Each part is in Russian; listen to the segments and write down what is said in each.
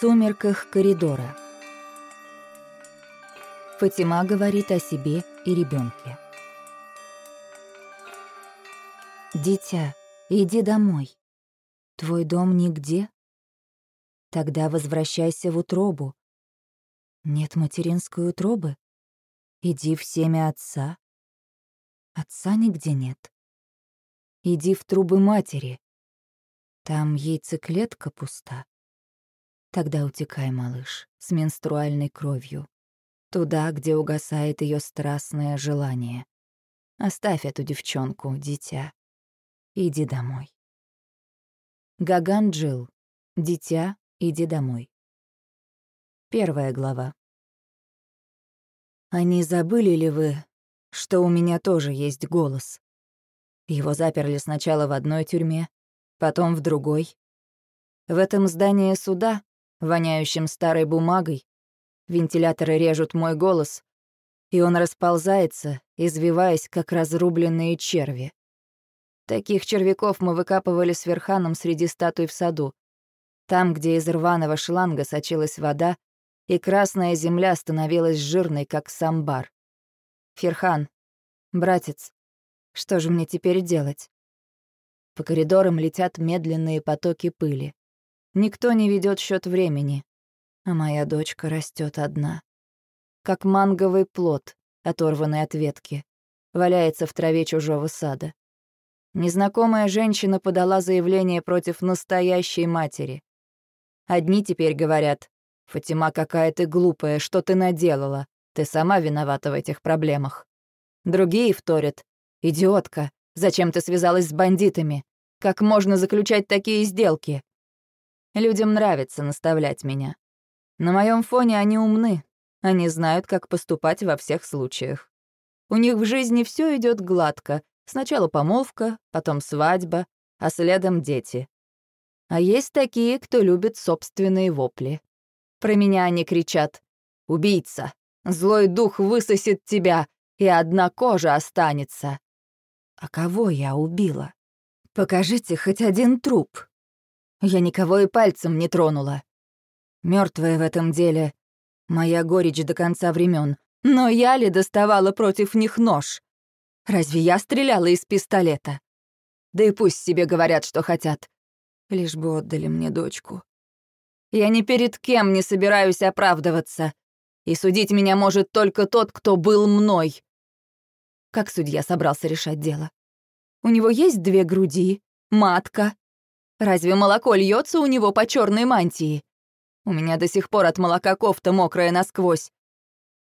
сумерках коридора. Фатима говорит о себе и ребенке. «Дитя, иди домой. Твой дом нигде? Тогда возвращайся в утробу. Нет материнской утробы? Иди в семя отца. Отца нигде нет. Иди в трубы матери. Там яйцеклетка пуста. Тогда утекай, малыш, с менструальной кровью. Туда, где угасает ее страстное желание. Оставь эту девчонку, дитя. Иди домой. Гаган Джил. Дитя, иди домой. Первая глава. Не забыли ли вы, что у меня тоже есть голос? Его заперли сначала в одной тюрьме, потом в другой. В этом здании суда воняющим старой бумагой. Вентиляторы режут мой голос, и он расползается, извиваясь, как разрубленные черви. Таких червяков мы выкапывали с верханом среди статуй в саду. Там, где из рваного шланга сочилась вода, и красная земля становилась жирной, как самбар. Ферхан, братец, что же мне теперь делать? По коридорам летят медленные потоки пыли. Никто не ведет счет времени, а моя дочка растет одна. Как манговый плод, оторванный от ветки, валяется в траве чужого сада. Незнакомая женщина подала заявление против настоящей матери. Одни теперь говорят, «Фатима, какая ты глупая, что ты наделала? Ты сама виновата в этих проблемах». Другие вторят, «Идиотка, зачем ты связалась с бандитами? Как можно заключать такие сделки? Людям нравится наставлять меня. На моем фоне они умны. Они знают, как поступать во всех случаях. У них в жизни все идет гладко. Сначала помолвка, потом свадьба, а следом дети. А есть такие, кто любит собственные вопли. Про меня они кричат «Убийца! Злой дух высосет тебя, и одна кожа останется!» А кого я убила? Покажите хоть один труп. Я никого и пальцем не тронула. Мертвая в этом деле моя горечь до конца времен. Но я ли доставала против них нож? Разве я стреляла из пистолета? Да и пусть себе говорят, что хотят. Лишь бы отдали мне дочку. Я ни перед кем не собираюсь оправдываться. И судить меня может только тот, кто был мной. Как судья собрался решать дело? У него есть две груди, матка, Разве молоко льется у него по черной мантии? У меня до сих пор от молока кофта мокрая насквозь.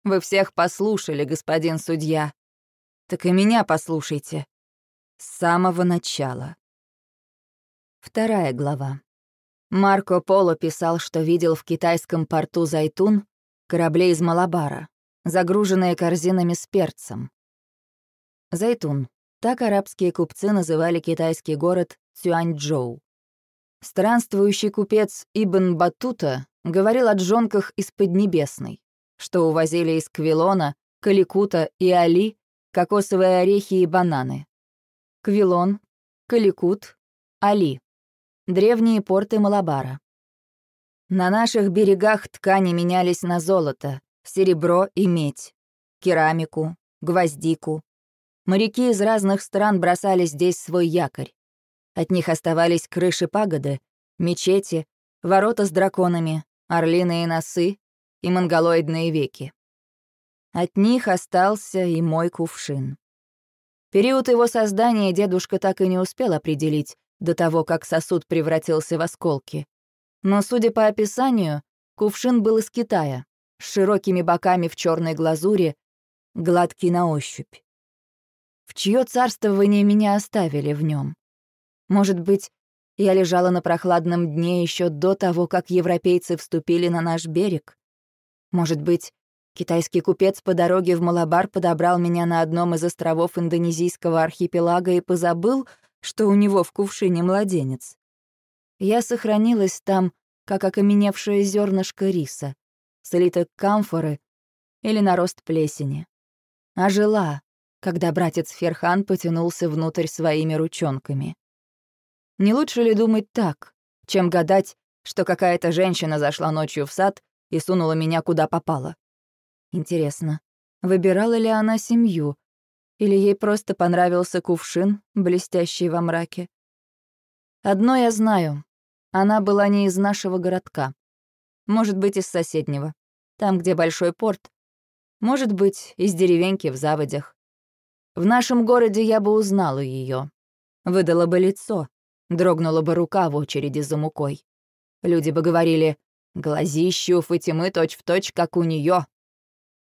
Вы всех послушали, господин судья. Так и меня послушайте. С самого начала. Вторая глава. Марко Поло писал, что видел в китайском порту Зайтун корабли из Малабара, загруженные корзинами с перцем. Зайтун. Так арабские купцы называли китайский город Цюаньчжоу. Странствующий купец Ибн Батута говорил о джонках из Поднебесной, что увозили из Квилона, Каликута и Али кокосовые орехи и бананы. Квилон, Каликут, Али. Древние порты Малабара. На наших берегах ткани менялись на золото, серебро и медь, керамику, гвоздику. Моряки из разных стран бросали здесь свой якорь. От них оставались крыши пагоды, мечети, ворота с драконами, орлиные носы и монголоидные веки. От них остался и мой кувшин. Период его создания дедушка так и не успел определить до того, как сосуд превратился в осколки. Но, судя по описанию, кувшин был из Китая, с широкими боками в черной глазури, гладкий на ощупь. В чье царствование меня оставили в нем? Может быть, я лежала на прохладном дне еще до того, как европейцы вступили на наш берег? Может быть, китайский купец по дороге в Малабар подобрал меня на одном из островов индонезийского архипелага и позабыл, что у него в кувшине младенец? Я сохранилась там, как окаменевшее зернышко риса, слиток камфоры или нарост плесени. А жила, когда братец Ферхан потянулся внутрь своими ручонками. Не лучше ли думать так, чем гадать, что какая-то женщина зашла ночью в сад и сунула меня куда попало. Интересно, выбирала ли она семью, или ей просто понравился кувшин, блестящий во мраке? Одно я знаю, она была не из нашего городка. Может быть, из соседнего, там, где большой порт. Может быть, из деревеньки в заводях. В нашем городе я бы узнала ее, Выдала бы лицо, дрогнула бы рука в очереди за мукой. Люди бы говорили «Глазищу Фатимы точь-в-точь, как у нее.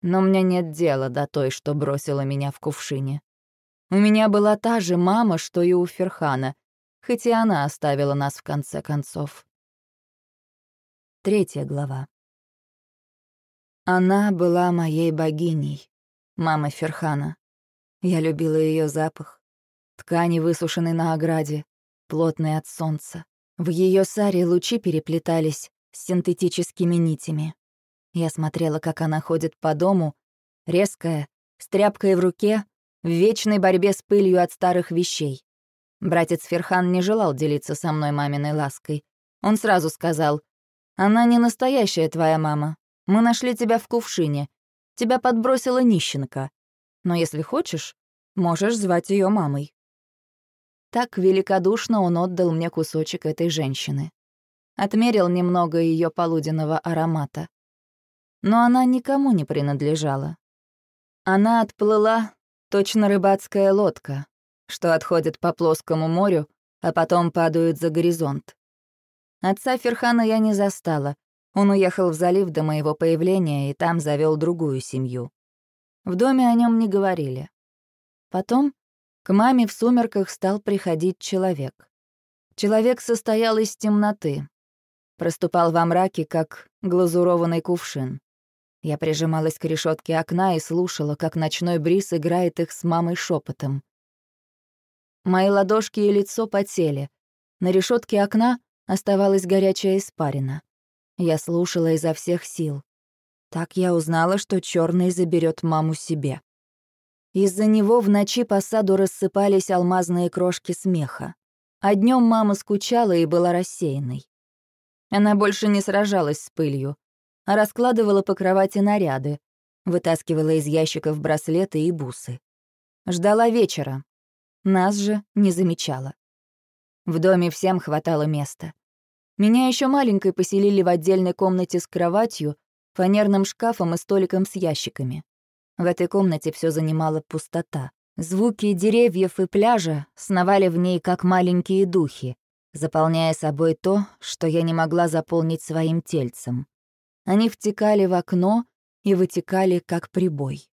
Но мне нет дела до той, что бросила меня в кувшине. У меня была та же мама, что и у Ферхана, хоть и она оставила нас в конце концов. Третья глава. Она была моей богиней, мама Ферхана. Я любила ее запах, Ткани высушены на ограде, плотные от солнца. В ее саре лучи переплетались с синтетическими нитями. Я смотрела, как она ходит по дому, резкая, с тряпкой в руке, в вечной борьбе с пылью от старых вещей. Братец Ферхан не желал делиться со мной маминой лаской. Он сразу сказал, «Она не настоящая твоя мама. Мы нашли тебя в кувшине. Тебя подбросила нищенка. Но если хочешь, можешь звать ее мамой». Так великодушно он отдал мне кусочек этой женщины. Отмерил немного ее полуденного аромата. Но она никому не принадлежала. Она отплыла, точно рыбацкая лодка, что отходит по плоскому морю, а потом падают за горизонт. Отца Ферхана я не застала. Он уехал в залив до моего появления и там завел другую семью. В доме о нем не говорили. Потом к маме в сумерках стал приходить человек. Человек состоял из темноты. Проступал во мраке, как глазурованный кувшин. Я прижималась к решетке окна и слушала, как ночной бриз играет их с мамой шепотом. Мои ладошки и лицо потели. На решетке окна оставалась горячая испарина. Я слушала изо всех сил. Так я узнала, что черный заберет маму себе. Из-за него в ночи по саду рассыпались алмазные крошки смеха. А днем мама скучала и была рассеянной. Она больше не сражалась с пылью, а раскладывала по кровати наряды, вытаскивала из ящиков браслеты и бусы. Ждала вечера. Нас же не замечала. В доме всем хватало места. Меня еще маленькой поселили в отдельной комнате с кроватью, фанерным шкафом и столиком с ящиками. В этой комнате все занимала пустота. Звуки деревьев и пляжа сновали в ней, как маленькие духи, заполняя собой то, что я не могла заполнить своим тельцем. Они втекали в окно и вытекали, как прибой.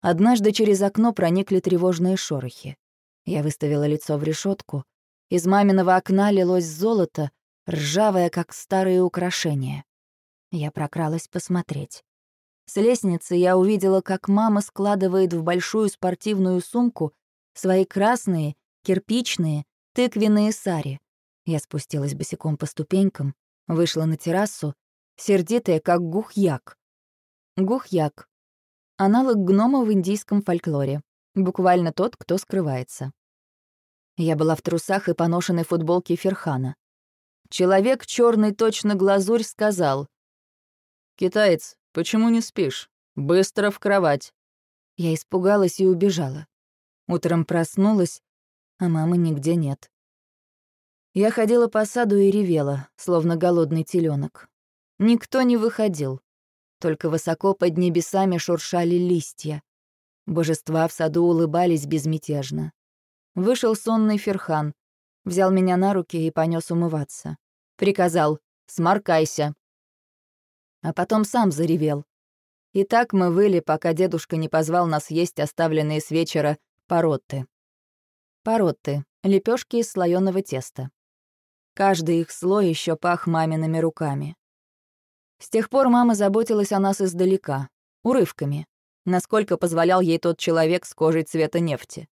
Однажды через окно проникли тревожные шорохи. Я выставила лицо в решетку. Из маминого окна лилось золото, ржавое, как старые украшения. Я прокралась посмотреть. С лестницы я увидела, как мама складывает в большую спортивную сумку свои красные, кирпичные, тыквенные сари. Я спустилась босиком по ступенькам, вышла на террасу, сердитая, как гухьяк. Гухьяк — аналог гнома в индийском фольклоре, буквально тот, кто скрывается. Я была в трусах и поношенной футболке Ферхана. Человек, черный точно глазурь, сказал. «Китаец, «Почему не спишь? Быстро в кровать!» Я испугалась и убежала. Утром проснулась, а мамы нигде нет. Я ходила по саду и ревела, словно голодный теленок. Никто не выходил. Только высоко под небесами шуршали листья. Божества в саду улыбались безмятежно. Вышел сонный Ферхан, взял меня на руки и понес умываться. Приказал «Сморкайся» а потом сам заревел. И так мы выли, пока дедушка не позвал нас есть оставленные с вечера поротты. Поротты — лепешки из слоёного теста. Каждый их слой еще пах мамиными руками. С тех пор мама заботилась о нас издалека, урывками, насколько позволял ей тот человек с кожей цвета нефти.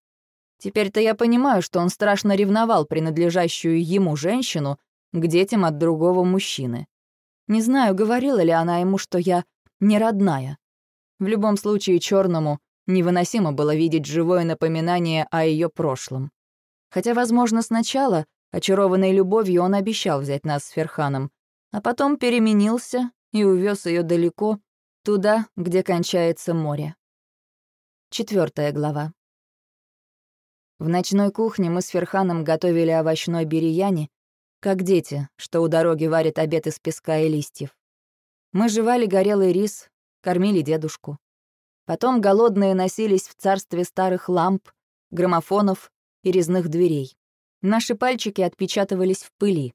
Теперь-то я понимаю, что он страшно ревновал принадлежащую ему женщину к детям от другого мужчины. Не знаю, говорила ли она ему, что я не родная. В любом случае, черному невыносимо было видеть живое напоминание о ее прошлом. Хотя, возможно, сначала, очарованной любовью, он обещал взять нас с Ферханом, а потом переменился и увез ее далеко, туда, где кончается море. Четвертая глава. В ночной кухне мы с Ферханом готовили овощной бирияни, как дети, что у дороги варят обед из песка и листьев. Мы жевали горелый рис, кормили дедушку. Потом голодные носились в царстве старых ламп, граммофонов и резных дверей. Наши пальчики отпечатывались в пыли.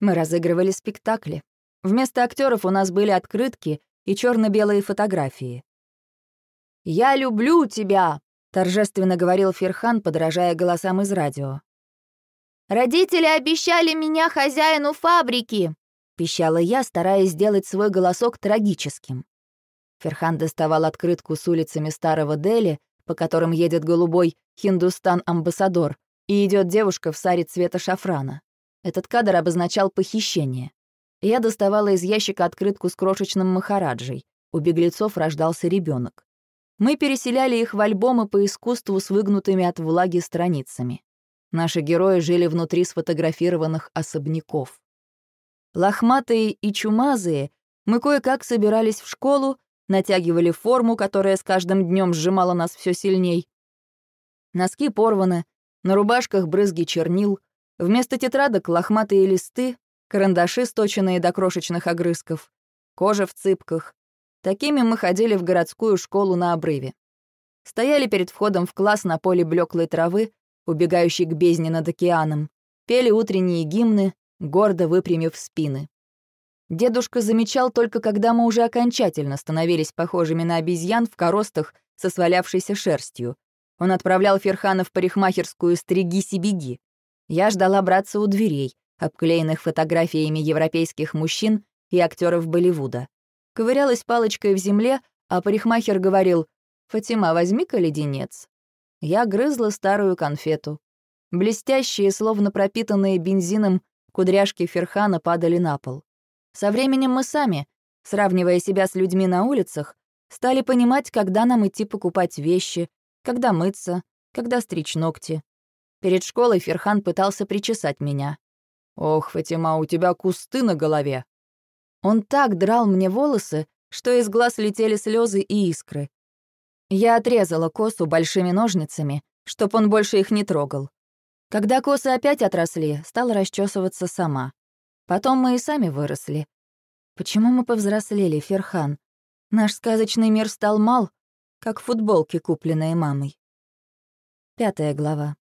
Мы разыгрывали спектакли. Вместо актеров у нас были открытки и черно белые фотографии. «Я люблю тебя!» — торжественно говорил Ферхан, подражая голосам из радио. «Родители обещали меня хозяину фабрики!» — пищала я, стараясь сделать свой голосок трагическим. Ферхан доставал открытку с улицами Старого Дели, по которым едет голубой «Хиндустан-амбассадор», и идет девушка в саре цвета шафрана. Этот кадр обозначал похищение. Я доставала из ящика открытку с крошечным махараджей. У беглецов рождался ребенок. Мы переселяли их в альбомы по искусству с выгнутыми от влаги страницами. Наши герои жили внутри сфотографированных особняков. Лохматые и чумазые, мы кое-как собирались в школу, натягивали форму, которая с каждым днем сжимала нас все сильней. Носки порваны, на рубашках брызги чернил, вместо тетрадок лохматые листы, карандаши, сточенные до крошечных огрызков, кожа в цыпках. Такими мы ходили в городскую школу на обрыве. Стояли перед входом в класс на поле блеклой травы, убегающей к бездне над океаном, пели утренние гимны, гордо выпрямив спины. Дедушка замечал только, когда мы уже окончательно становились похожими на обезьян в коростах со свалявшейся шерстью. Он отправлял Ферхана в парикмахерскую «Стригись и беги». Я ждала браться у дверей, обклеенных фотографиями европейских мужчин и актеров Болливуда. Ковырялась палочкой в земле, а парикмахер говорил «Фатима, возьми-ка леденец». Я грызла старую конфету. Блестящие, словно пропитанные бензином, кудряшки Ферхана падали на пол. Со временем мы сами, сравнивая себя с людьми на улицах, стали понимать, когда нам идти покупать вещи, когда мыться, когда стричь ногти. Перед школой Ферхан пытался причесать меня. «Ох, Фатима, у тебя кусты на голове!» Он так драл мне волосы, что из глаз летели слезы и искры. Я отрезала косу большими ножницами, чтоб он больше их не трогал. Когда косы опять отросли, стала расчесываться сама. Потом мы и сами выросли. Почему мы повзрослели, Ферхан? Наш сказочный мир стал мал, как футболки, купленные мамой. Пятая глава.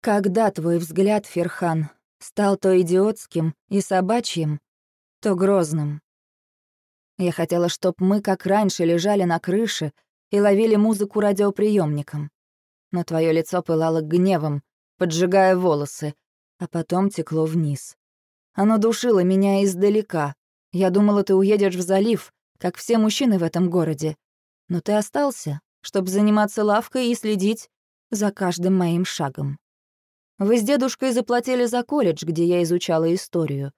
Когда твой взгляд, Ферхан, стал то идиотским и собачьим, то грозным? Я хотела, чтоб мы, как раньше, лежали на крыше и ловили музыку радиоприемником. Но твое лицо пылало гневом, поджигая волосы, а потом текло вниз. Оно душило меня издалека. Я думала, ты уедешь в залив, как все мужчины в этом городе. Но ты остался, чтобы заниматься лавкой и следить за каждым моим шагом. Вы с дедушкой заплатили за колледж, где я изучала историю.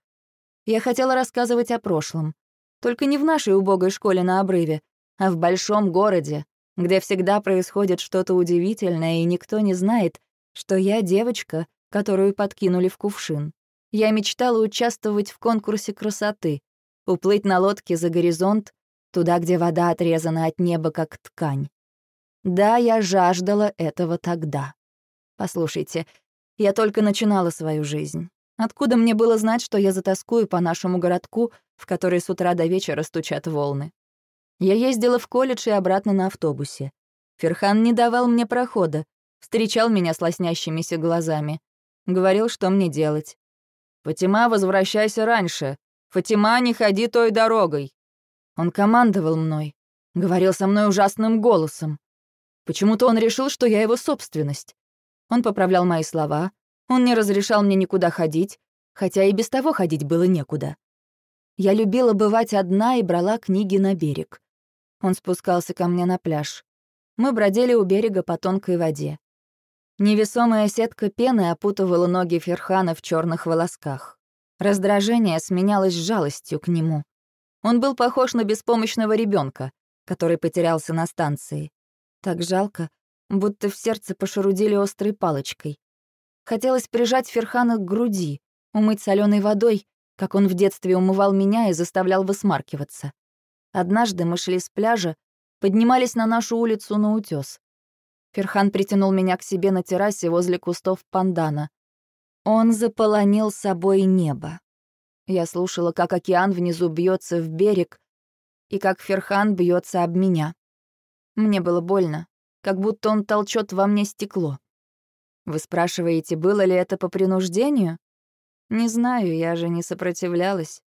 Я хотела рассказывать о прошлом. Только не в нашей убогой школе на обрыве, а в большом городе, где всегда происходит что-то удивительное, и никто не знает, что я девочка, которую подкинули в кувшин. Я мечтала участвовать в конкурсе красоты, уплыть на лодке за горизонт, туда, где вода отрезана от неба, как ткань. Да, я жаждала этого тогда. Послушайте, я только начинала свою жизнь. Откуда мне было знать, что я затаскую по нашему городку, в который с утра до вечера стучат волны? Я ездила в колледж и обратно на автобусе. Ферхан не давал мне прохода, встречал меня с лоснящимися глазами. Говорил, что мне делать. «Фатима, возвращайся раньше. Фатима, не ходи той дорогой». Он командовал мной, говорил со мной ужасным голосом. Почему-то он решил, что я его собственность. Он поправлял мои слова, он не разрешал мне никуда ходить, хотя и без того ходить было некуда. Я любила бывать одна и брала книги на берег. Он спускался ко мне на пляж. Мы бродили у берега по тонкой воде. Невесомая сетка пены опутывала ноги Ферхана в черных волосках. Раздражение сменялось жалостью к нему. Он был похож на беспомощного ребенка, который потерялся на станции. Так жалко, будто в сердце пошарудили острой палочкой. Хотелось прижать Ферхана к груди, умыть соленой водой как он в детстве умывал меня и заставлял высмаркиваться. Однажды мы шли с пляжа, поднимались на нашу улицу на утёс. Ферхан притянул меня к себе на террасе возле кустов пандана. Он заполонил собой небо. Я слушала, как океан внизу бьется в берег, и как Ферхан бьется об меня. Мне было больно, как будто он толчет во мне стекло. Вы спрашиваете, было ли это по принуждению? Не знаю, я же не сопротивлялась.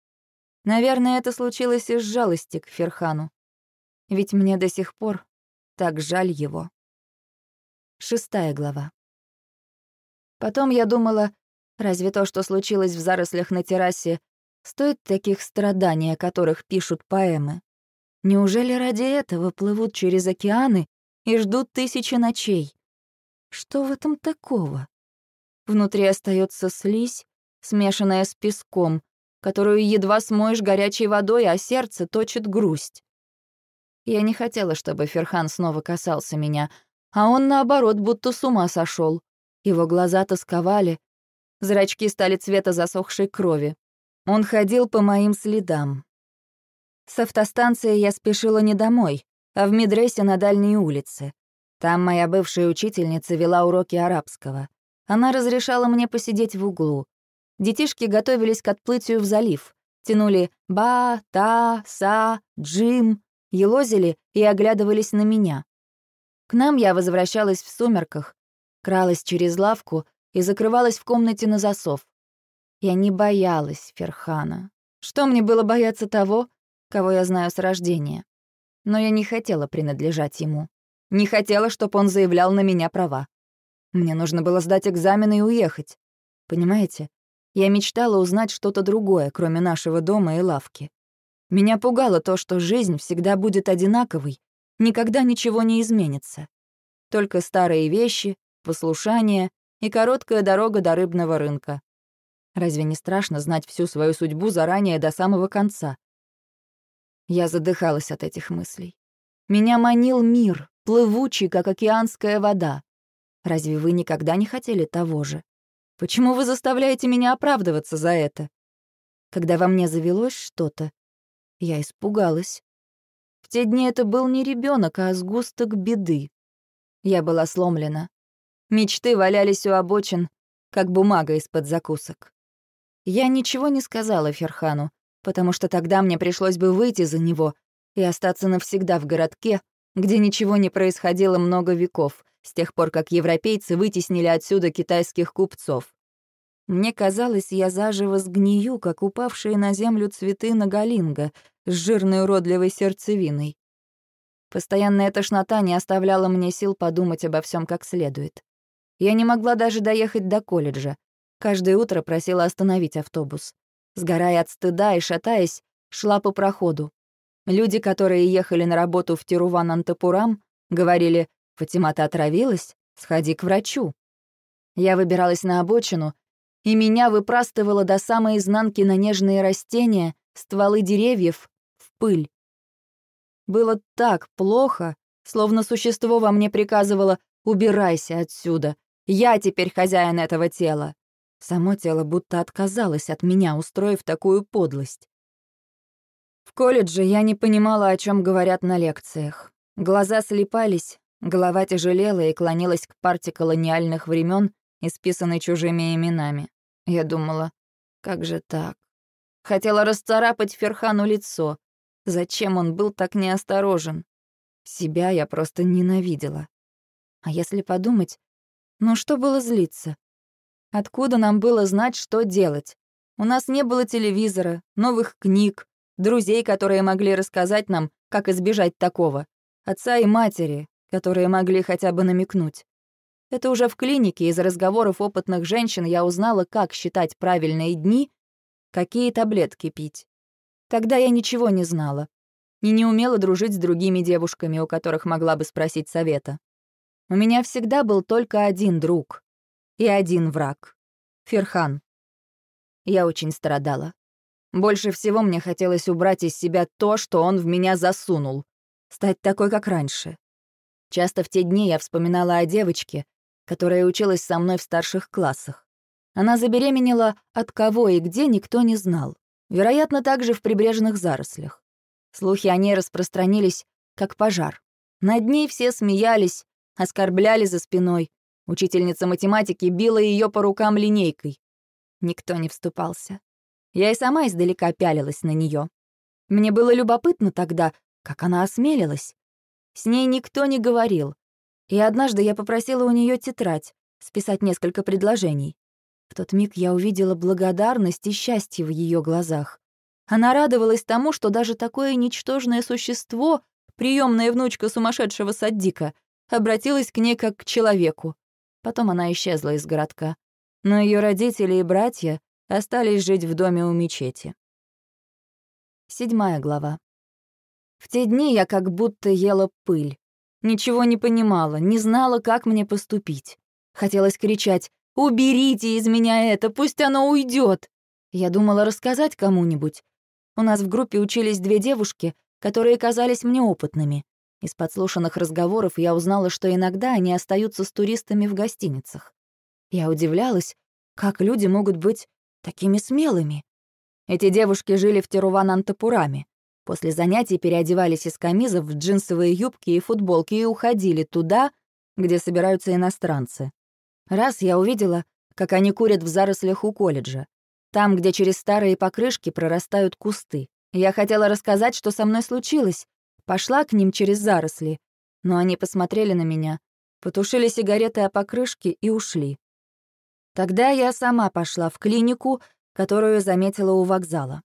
Наверное, это случилось из жалости к Ферхану. Ведь мне до сих пор так жаль его. Шестая глава. Потом я думала, разве то, что случилось в зарослях на террасе, стоит таких страданий, о которых пишут поэмы? Неужели ради этого плывут через океаны и ждут тысячи ночей? Что в этом такого? Внутри остается слизь, смешанная с песком, которую едва смоешь горячей водой, а сердце точит грусть. Я не хотела, чтобы Ферхан снова касался меня, а он, наоборот, будто с ума сошел. Его глаза тосковали, зрачки стали цвета засохшей крови. Он ходил по моим следам. С автостанции я спешила не домой, а в медресе на дальней улице. Там моя бывшая учительница вела уроки арабского. Она разрешала мне посидеть в углу. Детишки готовились к отплытию в залив. Тянули «ба», «та», «са», «джим», елозили и оглядывались на меня. К нам я возвращалась в сумерках, кралась через лавку и закрывалась в комнате на засов. Я не боялась Ферхана. Что мне было бояться того, кого я знаю с рождения? Но я не хотела принадлежать ему. Не хотела, чтобы он заявлял на меня права. Мне нужно было сдать экзамены и уехать. Понимаете? Я мечтала узнать что-то другое, кроме нашего дома и лавки. Меня пугало то, что жизнь всегда будет одинаковой, никогда ничего не изменится. Только старые вещи, послушание и короткая дорога до рыбного рынка. Разве не страшно знать всю свою судьбу заранее до самого конца? Я задыхалась от этих мыслей. Меня манил мир, плывучий, как океанская вода. Разве вы никогда не хотели того же? Почему вы заставляете меня оправдываться за это? Когда во мне завелось что-то, я испугалась. В те дни это был не ребенок, а сгусток беды. Я была сломлена. Мечты валялись у обочин, как бумага из-под закусок. Я ничего не сказала Ферхану, потому что тогда мне пришлось бы выйти за него и остаться навсегда в городке, где ничего не происходило много веков, с тех пор, как европейцы вытеснили отсюда китайских купцов. Мне казалось, я заживо сгнию, как упавшие на землю цветы нагалинга с жирной уродливой сердцевиной. Постоянная тошнота не оставляла мне сил подумать обо всем как следует. Я не могла даже доехать до колледжа. Каждое утро просила остановить автобус. Сгорая от стыда и шатаясь, шла по проходу. Люди, которые ехали на работу в Тируван-Антапурам, говорили «Фатима, ты отравилась? Сходи к врачу». Я выбиралась на обочину, и меня выпрастывало до самой изнанки на нежные растения, стволы деревьев, в пыль. Было так плохо, словно существо во мне приказывало «убирайся отсюда, я теперь хозяин этого тела». Само тело будто отказалось от меня, устроив такую подлость. В колледже я не понимала, о чем говорят на лекциях. Глаза слепались, голова тяжелела и клонилась к парте колониальных времен, исписанной чужими именами. Я думала, как же так? Хотела расцарапать Ферхану лицо. Зачем он был так неосторожен? Себя я просто ненавидела. А если подумать, ну что было злиться? Откуда нам было знать, что делать? У нас не было телевизора, новых книг, друзей, которые могли рассказать нам, как избежать такого, отца и матери, которые могли хотя бы намекнуть. Это уже в клинике из разговоров опытных женщин я узнала, как считать правильные дни, какие таблетки пить. Тогда я ничего не знала и не умела дружить с другими девушками, у которых могла бы спросить совета. У меня всегда был только один друг и один враг — Ферхан. Я очень страдала. Больше всего мне хотелось убрать из себя то, что он в меня засунул. Стать такой, как раньше. Часто в те дни я вспоминала о девочке, которая училась со мной в старших классах. Она забеременела от кого и где никто не знал. Вероятно, также в прибрежных зарослях. Слухи о ней распространились, как пожар. Над ней все смеялись, оскорбляли за спиной. Учительница математики била ее по рукам линейкой. Никто не вступался. Я и сама издалека пялилась на нее. Мне было любопытно тогда, как она осмелилась. С ней никто не говорил. И однажды я попросила у нее тетрадь, списать несколько предложений. В тот миг я увидела благодарность и счастье в ее глазах. Она радовалась тому, что даже такое ничтожное существо, приемная внучка сумасшедшего саддика, обратилась к ней как к человеку. Потом она исчезла из городка. Но ее родители и братья остались жить в доме у мечети. Седьмая глава. В те дни я как будто ела пыль. Ничего не понимала, не знала, как мне поступить. Хотелось кричать «Уберите из меня это, пусть оно уйдет. Я думала рассказать кому-нибудь. У нас в группе учились две девушки, которые казались мне опытными. Из подслушанных разговоров я узнала, что иногда они остаются с туристами в гостиницах. Я удивлялась, как люди могут быть такими смелыми. Эти девушки жили в Теруван-Антапураме. После занятий переодевались из камизов в джинсовые юбки и футболки и уходили туда, где собираются иностранцы. Раз я увидела, как они курят в зарослях у колледжа, там, где через старые покрышки прорастают кусты. Я хотела рассказать, что со мной случилось. Пошла к ним через заросли, но они посмотрели на меня, потушили сигареты о покрышке и ушли. Тогда я сама пошла в клинику, которую заметила у вокзала.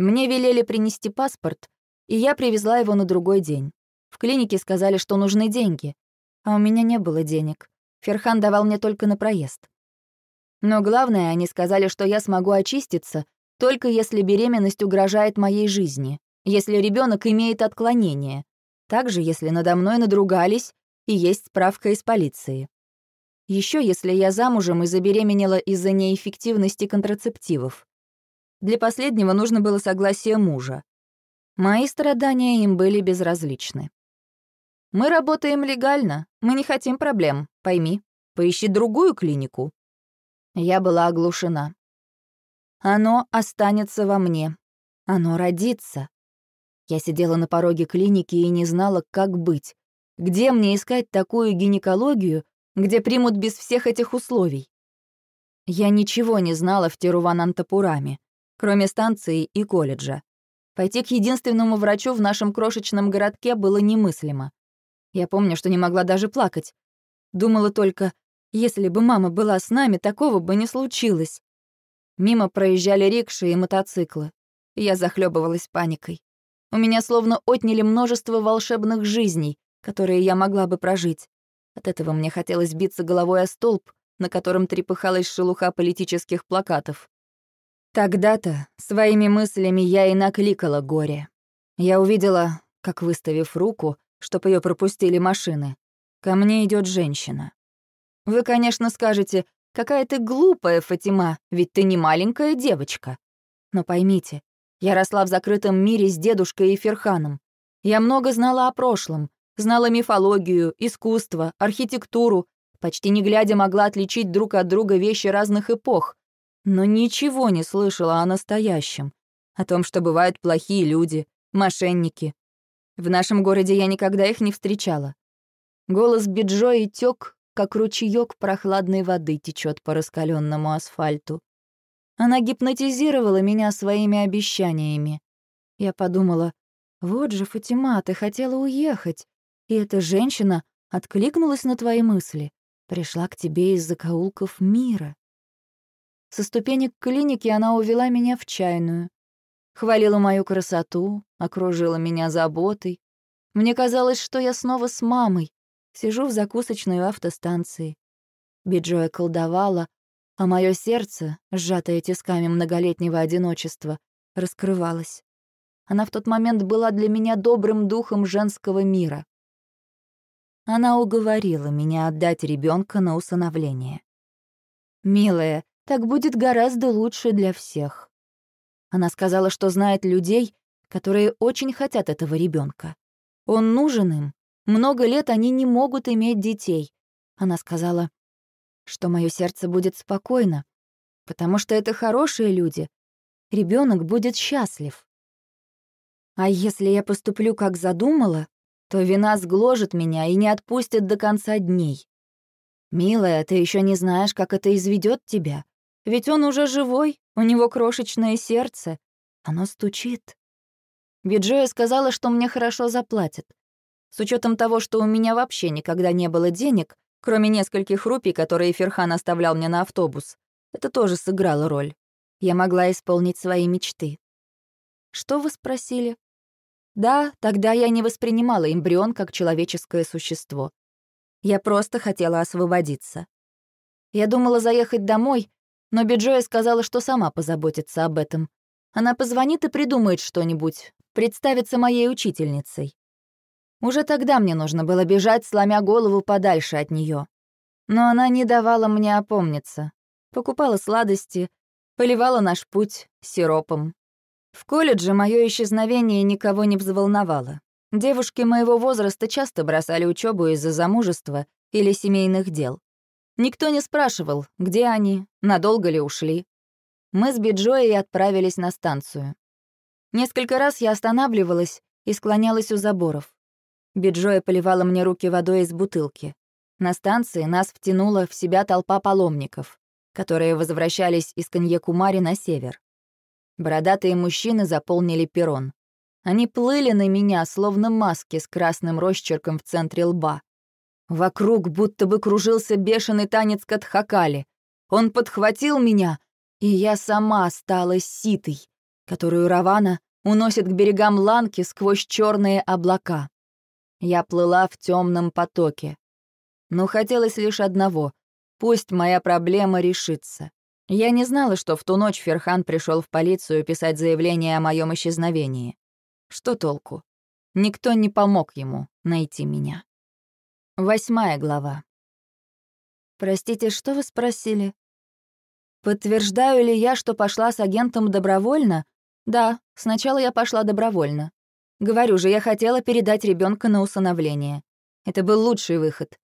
Мне велели принести паспорт, и я привезла его на другой день. В клинике сказали, что нужны деньги, а у меня не было денег. Ферхан давал мне только на проезд. Но главное, они сказали, что я смогу очиститься, только если беременность угрожает моей жизни, если ребенок имеет отклонение, также если надо мной надругались и есть справка из полиции. Еще если я замужем и забеременела из-за неэффективности контрацептивов. Для последнего нужно было согласие мужа. Мои страдания им были безразличны. Мы работаем легально, мы не хотим проблем, пойми. Поищи другую клинику. Я была оглушена. Оно останется во мне. Оно родится. Я сидела на пороге клиники и не знала, как быть. Где мне искать такую гинекологию, где примут без всех этих условий? Я ничего не знала в Теруванантапураме, кроме станции и колледжа. Пойти к единственному врачу в нашем крошечном городке было немыслимо. Я помню, что не могла даже плакать. Думала только, если бы мама была с нами, такого бы не случилось. Мимо проезжали рикши и мотоциклы. Я захлебывалась паникой. У меня словно отняли множество волшебных жизней, которые я могла бы прожить. От этого мне хотелось биться головой о столб, на котором трепыхалась шелуха политических плакатов. Тогда-то своими мыслями я и накликала горе. Я увидела, как, выставив руку, чтоб ее пропустили машины. Ко мне идет женщина. Вы, конечно, скажете, какая ты глупая, Фатима, ведь ты не маленькая девочка. Но поймите, я росла в закрытом мире с дедушкой и Ферханом. Я много знала о прошлом, знала мифологию, искусство, архитектуру, почти не глядя могла отличить друг от друга вещи разных эпох, но ничего не слышала о настоящем, о том, что бывают плохие люди, мошенники, в нашем городе я никогда их не встречала. Голос Биджои тёк, как ручеёк прохладной воды течет по раскаленному асфальту. Она гипнотизировала меня своими обещаниями. Я подумала, вот же, Фатима, ты хотела уехать, и эта женщина откликнулась на твои мысли, пришла к тебе из закоулков мира. Со ступенек клиники она увела меня в чайную. Хвалила мою красоту, окружила меня заботой. Мне казалось, что я снова с мамой. Сижу в закусочной автостанции. Биджоя колдовала, а мое сердце, сжатое тисками многолетнего одиночества, раскрывалось. Она в тот момент была для меня добрым духом женского мира. Она уговорила меня отдать ребенка на усыновление. «Милая, так будет гораздо лучше для всех. Она сказала, что знает людей, которые очень хотят этого ребенка. Он нужен им. Много лет они не могут иметь детей. Она сказала, что мое сердце будет спокойно, Потому что это хорошие люди. Ребенок будет счастлив. А если я поступлю, как задумала, то вина сгложит меня и не отпустит до конца дней. Милая, ты еще не знаешь, как это изведет тебя. Ведь он уже живой, у него крошечное сердце. Оно стучит. Биджоя сказала, что мне хорошо заплатят. С учетом того, что у меня вообще никогда не было денег, кроме нескольких рупий, которые Ферхан оставлял мне на автобус, это тоже сыграло роль. Я могла исполнить свои мечты. Что вы спросили? Да, тогда я не воспринимала эмбрион как человеческое существо. Я просто хотела освободиться. Я думала заехать домой, но Биджоя сказала, что сама позаботится об этом. Она позвонит и придумает что-нибудь, представится моей учительницей. Уже тогда мне нужно было бежать, сломя голову подальше от нее. Но она не давала мне опомниться. Покупала сладости, поливала наш путь сиропом. В колледже мое исчезновение никого не взволновало. Девушки моего возраста часто бросали учебу из-за замужества или семейных дел. Никто не спрашивал, где они, надолго ли ушли. Мы с Биджоей отправились на станцию. Несколько раз я останавливалась и склонялась у заборов. Биджоя поливала мне руки водой из бутылки. На станции нас втянула в себя толпа паломников, которые возвращались из Каньякумари на север. Бородатые мужчины заполнили перрон. Они плыли на меня, словно маски с красным росчерком в центре лба. Вокруг будто бы кружился бешеный танец Катхакали. Он подхватил меня, и я сама стала ситой, которую Равана уносит к берегам Ланки сквозь черные облака. Я плыла в темном потоке. Но хотелось лишь одного — пусть моя проблема решится. Я не знала, что в ту ночь Ферхан пришел в полицию писать заявление о моем исчезновении. Что толку? Никто не помог ему найти меня. Восьмая глава. «Простите, что вы спросили?» «Подтверждаю ли я, что пошла с агентом добровольно?» «Да, сначала я пошла добровольно. Говорю же, я хотела передать ребенка на усыновление. Это был лучший выход.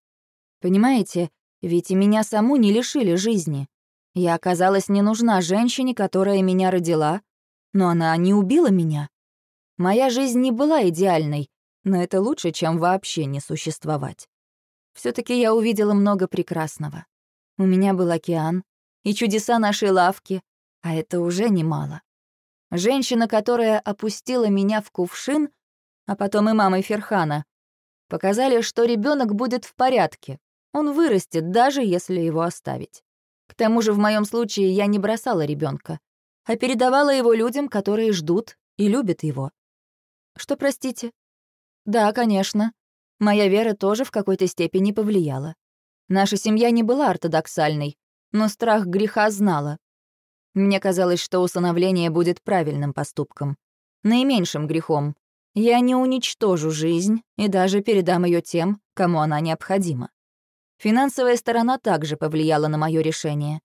Понимаете, ведь и меня саму не лишили жизни. Я оказалась не нужна женщине, которая меня родила, но она не убила меня. Моя жизнь не была идеальной, но это лучше, чем вообще не существовать. Все таки я увидела много прекрасного. У меня был океан и чудеса нашей лавки, а это уже немало. Женщина, которая опустила меня в кувшин, а потом и мамой Ферхана, показали, что ребенок будет в порядке. Он вырастет, даже если его оставить. К тому же в моем случае я не бросала ребенка, а передавала его людям, которые ждут и любят его. Что, простите? Да, конечно. Моя вера тоже в какой-то степени повлияла. Наша семья не была ортодоксальной, но страх греха знала. Мне казалось, что усыновление будет правильным поступком. Наименьшим грехом. Я не уничтожу жизнь и даже передам ее тем, кому она необходима. Финансовая сторона также повлияла на мое решение.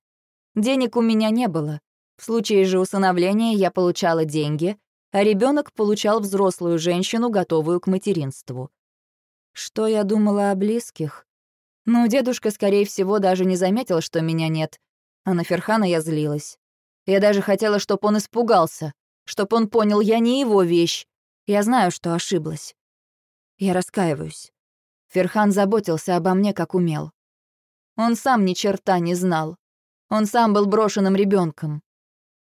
Денег у меня не было. В случае же усыновления я получала деньги, а ребенок получал взрослую женщину, готовую к материнству. Что я думала о близких? Ну, дедушка, скорее всего, даже не заметил, что меня нет, а на Ферхана я злилась. Я даже хотела, чтобы он испугался, чтобы он понял, я не его вещь. Я знаю, что ошиблась. Я раскаиваюсь. Ферхан заботился обо мне, как умел. Он сам ни черта не знал. Он сам был брошенным ребенком.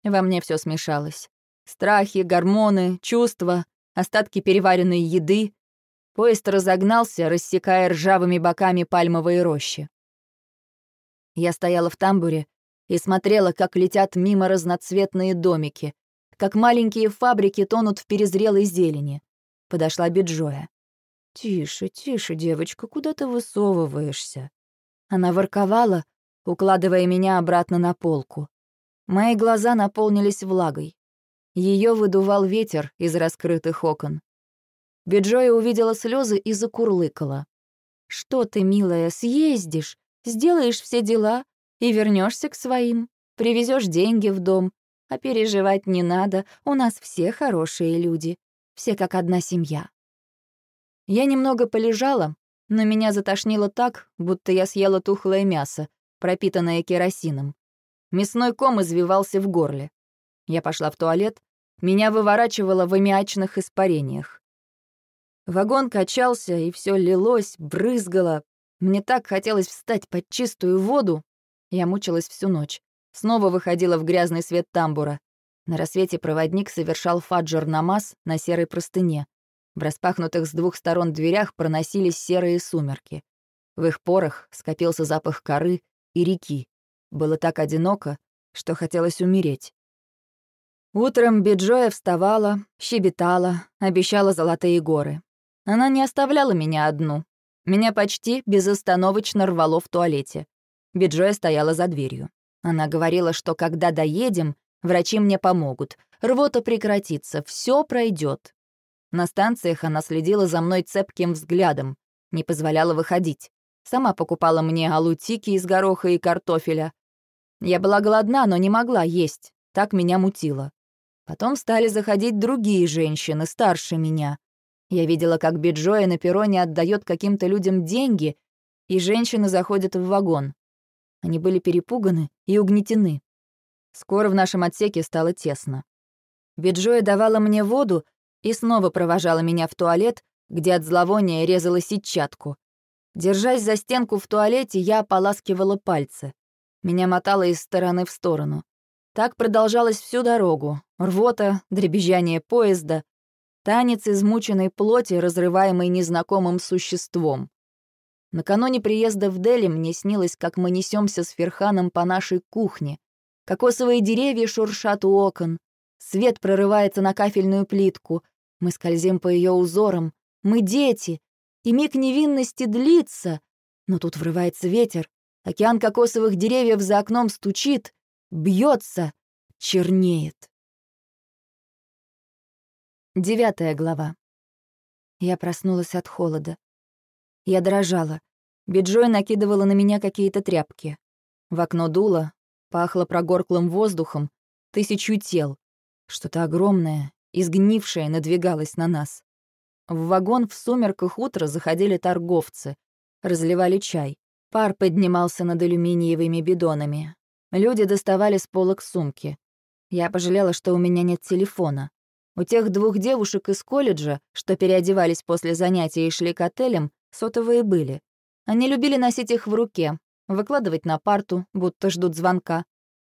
Во мне все смешалось. Страхи, гормоны, чувства, остатки переваренной еды. Поезд разогнался, рассекая ржавыми боками пальмовые рощи. Я стояла в тамбуре и смотрела, как летят мимо разноцветные домики, как маленькие фабрики тонут в перезрелой зелени. Подошла Биджоя. «Тише, тише, девочка, куда ты высовываешься?» Она ворковала, укладывая меня обратно на полку. Мои глаза наполнились влагой. Ее выдувал ветер из раскрытых окон. Биджоя увидела слезы и закурлыкала. «Что ты, милая, съездишь, сделаешь все дела, и вернешься к своим, привезешь деньги в дом, а переживать не надо, у нас все хорошие люди, все как одна семья. Я немного полежала, но меня затошнило так, будто я съела тухлое мясо, пропитанное керосином. Мясной ком извивался в горле. Я пошла в туалет, меня выворачивало в аммиачных испарениях. Вагон качался, и все лилось, брызгало. Мне так хотелось встать под чистую воду. Я мучилась всю ночь. Снова выходила в грязный свет тамбура. На рассвете проводник совершал фаджр намаз на серой простыне. В распахнутых с двух сторон дверях проносились серые сумерки. В их порах скопился запах коры и реки. Было так одиноко, что хотелось умереть. Утром Биджоя вставала, щебетала, обещала золотые горы. Она не оставляла меня одну. Меня почти безостановочно рвало в туалете. Биджоя стояла за дверью. Она говорила, что когда доедем, врачи мне помогут, рвота прекратится, все пройдет. На станциях она следила за мной цепким взглядом, не позволяла выходить. Сама покупала мне алутики из гороха и картофеля. Я была голодна, но не могла есть, так меня мутило. Потом стали заходить другие женщины, старше меня. Я видела, как Биджоя на перроне отдает каким-то людям деньги, и женщины заходят в вагон. Они были перепуганы и угнетены. Скоро в нашем отсеке стало тесно. Биджоя давала мне воду и снова провожала меня в туалет, где от зловония резала сетчатку. Держась за стенку в туалете, я ополаскивала пальцы. Меня мотало из стороны в сторону. Так продолжалось всю дорогу. Рвота, дребезжание поезда, танец измученной плоти, разрываемой незнакомым существом. Накануне приезда в Дели мне снилось, как мы несемся с Ферханом по нашей кухне. Кокосовые деревья шуршат у окон. Свет прорывается на кафельную плитку. Мы скользим по ее узорам. Мы дети. И миг невинности длится. Но тут врывается ветер. Океан кокосовых деревьев за окном стучит бьется, чернеет. Девятая глава. Я проснулась от холода. Я дрожала. Биджой накидывала на меня какие-то тряпки. В окно дуло, пахло прогорклым воздухом, тысячу тел. Что-то огромное, изгнившее надвигалось на нас. В вагон в сумерках утра заходили торговцы, разливали чай. Пар поднимался над алюминиевыми бидонами. Люди доставали с полок сумки. Я пожалела, что у меня нет телефона. У тех двух девушек из колледжа, что переодевались после занятий и шли к отелям, сотовые были. Они любили носить их в руке, выкладывать на парту, будто ждут звонка.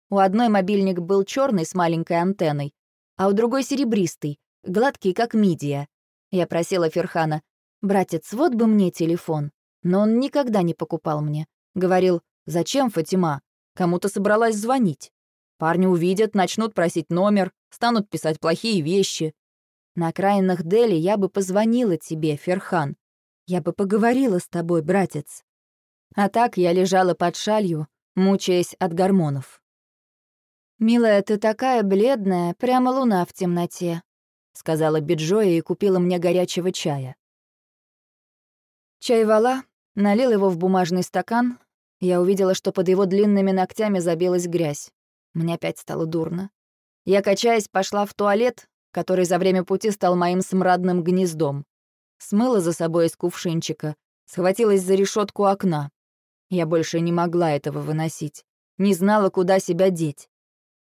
У одной мобильник был черный с маленькой антенной, а у другой серебристый, гладкий, как мидия. Я просила Ферхана, «Братец, вот бы мне телефон». Но он никогда не покупал мне. Говорил, «Зачем, Фатима? Кому-то собралась звонить. Парни увидят, начнут просить номер, станут писать плохие вещи. На окраинах Дели я бы позвонила тебе, Ферхан. Я бы поговорила с тобой, братец. А так я лежала под шалью, мучаясь от гормонов. «Милая, ты такая бледная, прямо луна в темноте», — сказала Биджоя и купила мне горячего чая. Чай вала, налил его в бумажный стакан, я увидела, что под его длинными ногтями забилась грязь. Мне опять стало дурно. Я, качаясь, пошла в туалет, который за время пути стал моим смрадным гнездом. Смыла за собой из кувшинчика, схватилась за решетку окна. Я больше не могла этого выносить. Не знала, куда себя деть.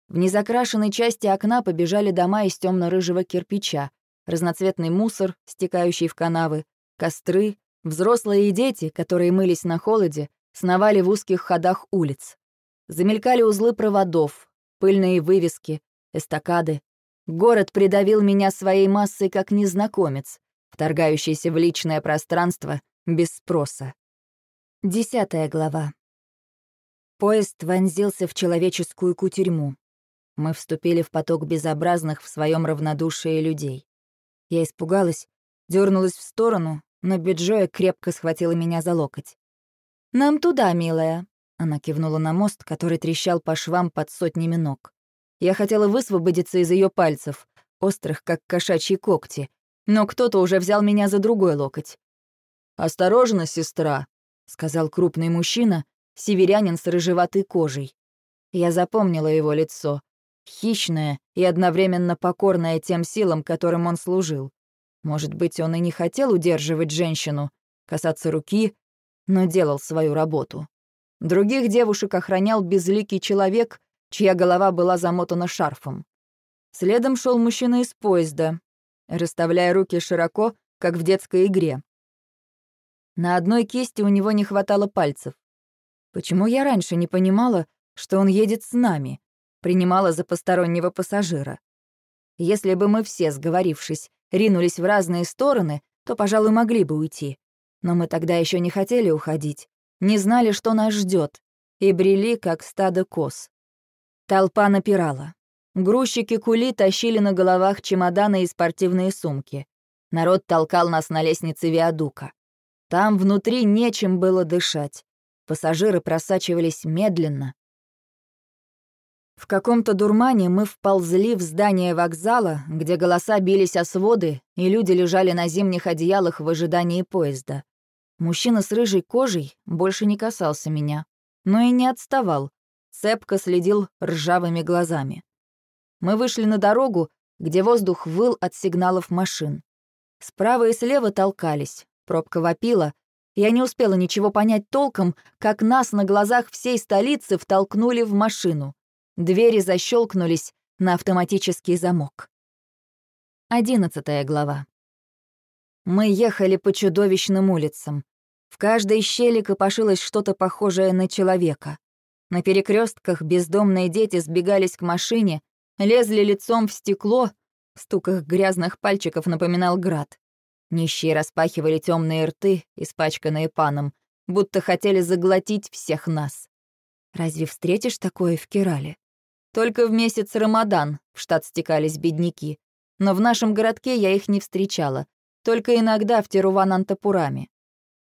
В незакрашенной части окна побежали дома из темно рыжего кирпича, разноцветный мусор, стекающий в канавы, костры, взрослые и дети, которые мылись на холоде, сновали в узких ходах улиц. Замелькали узлы проводов, пыльные вывески, эстакады. Город придавил меня своей массой как незнакомец, вторгающийся в личное пространство без спроса. Десятая глава. Поезд вонзился в человеческую кутерьму. Мы вступили в поток безобразных в своем равнодушии людей. Я испугалась, дернулась в сторону, но Биджоя крепко схватила меня за локоть. «Нам туда, милая», — она кивнула на мост, который трещал по швам под сотнями ног. Я хотела высвободиться из ее пальцев, острых, как кошачьи когти, но кто-то уже взял меня за другой локоть. «Осторожно, сестра», — сказал крупный мужчина, северянин с рыжеватой кожей. Я запомнила его лицо, хищное и одновременно покорное тем силам, которым он служил. Может быть, он и не хотел удерживать женщину, касаться руки, но делал свою работу. Других девушек охранял безликий человек, чья голова была замотана шарфом. Следом шел мужчина из поезда, расставляя руки широко, как в детской игре. На одной кисти у него не хватало пальцев. Почему я раньше не понимала, что он едет с нами, принимала за постороннего пассажира? Если бы мы все, сговорившись, ринулись в разные стороны, то, пожалуй, могли бы уйти. Но мы тогда еще не хотели уходить, не знали, что нас ждет, и брели, как стадо коз. Толпа напирала. Грузчики кули тащили на головах чемоданы и спортивные сумки. Народ толкал нас на лестнице Виадука. Там внутри нечем было дышать. Пассажиры просачивались медленно. В каком-то дурмане мы вползли в здание вокзала, где голоса бились о своды, и люди лежали на зимних одеялах в ожидании поезда. Мужчина с рыжей кожей больше не касался меня, но и не отставал, цепко следил ржавыми глазами. Мы вышли на дорогу, где воздух выл от сигналов машин. Справа и слева толкались, пробка вопила. Я не успела ничего понять толком, как нас на глазах всей столицы втолкнули в машину. Двери защелкнулись на автоматический замок. Одиннадцатая глава. Мы ехали по чудовищным улицам. В каждой щели копошилось что-то похожее на человека. На перекрестках бездомные дети сбегались к машине, лезли лицом в стекло, стук их грязных пальчиков напоминал град. Нищие распахивали темные рты, испачканные паном, будто хотели заглотить всех нас. Разве встретишь такое в Кирале? Только в месяц Рамадан в штат стекались бедняки. Но в нашем городке я их не встречала. Только иногда в Теруван-Антапураме.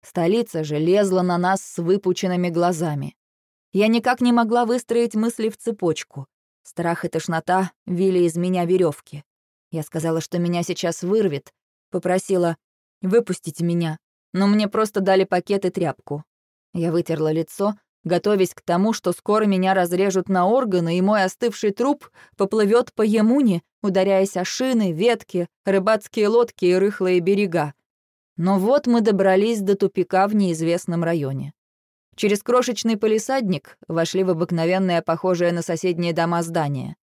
Столица же лезла на нас с выпученными глазами. Я никак не могла выстроить мысли в цепочку. Страх и тошнота вили из меня веревки. Я сказала, что меня сейчас вырвет. Попросила «выпустите меня». Но мне просто дали пакет и тряпку. Я вытерла лицо, готовясь к тому, что скоро меня разрежут на органы, и мой остывший труп поплывет по Емуне, ударяясь о шины, ветки, рыбацкие лодки и рыхлые берега. Но вот мы добрались до тупика в неизвестном районе. Через крошечный полисадник вошли в обыкновенное, похожее на соседние дома здание.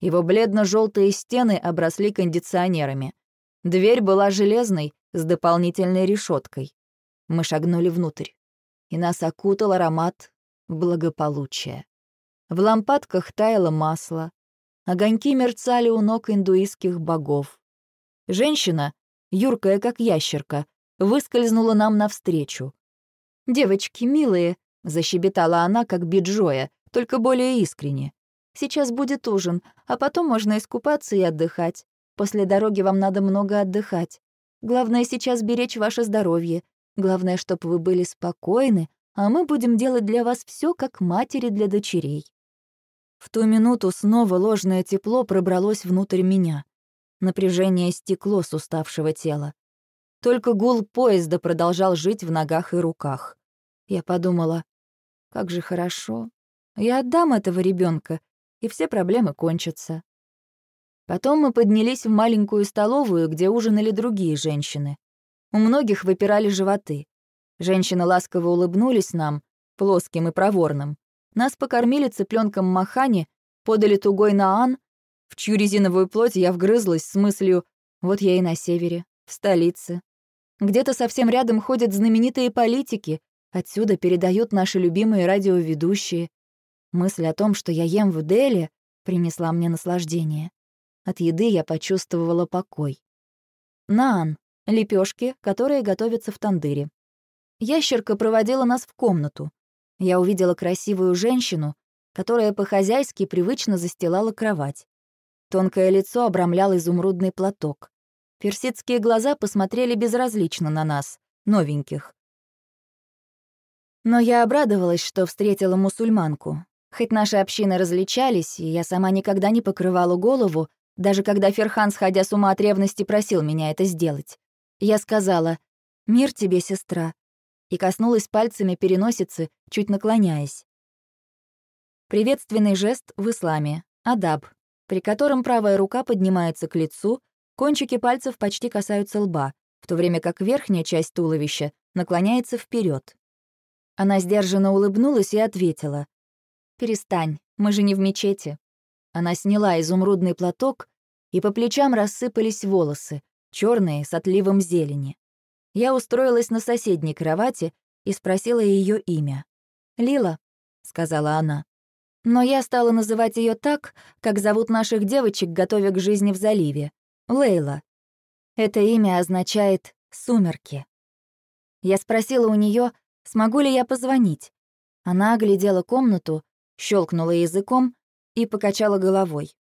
Его бледно желтые стены обросли кондиционерами. Дверь была железной, с дополнительной решеткой. Мы шагнули внутрь, и нас окутал аромат благополучия. В лампадках таяло масло, огоньки мерцали у ног индуистских богов. Женщина, юркая как ящерка, выскользнула нам навстречу. «Девочки, милые», — защебетала она, как биджоя, только более искренне. «Сейчас будет ужин, а потом можно искупаться и отдыхать. После дороги вам надо много отдыхать. Главное сейчас беречь ваше здоровье. Главное, чтобы вы были спокойны, а мы будем делать для вас все, как матери для дочерей». В ту минуту снова ложное тепло пробралось внутрь меня. Напряжение стекло с уставшего тела. Только гул поезда продолжал жить в ногах и руках. Я подумала, как же хорошо. Я отдам этого ребенка, и все проблемы кончатся. Потом мы поднялись в маленькую столовую, где ужинали другие женщины. У многих выпирали животы. Женщины ласково улыбнулись нам, плоским и проворным. Нас покормили цыпленком махани, подали тугой наан, в чью резиновую плоть я вгрызлась с мыслью «Вот я и на севере, в столице». Где-то совсем рядом ходят знаменитые политики, отсюда передают наши любимые радиоведущие. Мысль о том, что я ем в Дели, принесла мне наслаждение. От еды я почувствовала покой. Наан — лепешки, которые готовятся в тандыре. Ящерка проводила нас в комнату. Я увидела красивую женщину, которая по-хозяйски привычно застилала кровать. Тонкое лицо обрамлял изумрудный платок. Персидские глаза посмотрели безразлично на нас, новеньких. Но я обрадовалась, что встретила мусульманку. Хоть наши общины различались, и я сама никогда не покрывала голову, даже когда Ферхан, сходя с ума от ревности, просил меня это сделать. Я сказала «Мир тебе, сестра», и коснулась пальцами переносицы, чуть наклоняясь. Приветственный жест в исламе — адаб, при котором правая рука поднимается к лицу, кончики пальцев почти касаются лба, в то время как верхняя часть туловища наклоняется вперед. Она сдержанно улыбнулась и ответила. «Перестань, Мы же не в мечети». Она сняла изумрудный платок, и по плечам рассыпались волосы, черные с отливом зелени. Я устроилась на соседней кровати и спросила ее имя. «Лила», — сказала она. Но я стала называть ее так, как зовут наших девочек, готовя к жизни в заливе. Лейла. Это имя означает «сумерки». Я спросила у нее, смогу ли я позвонить. Она оглядела комнату, щелкнула языком и покачала головой.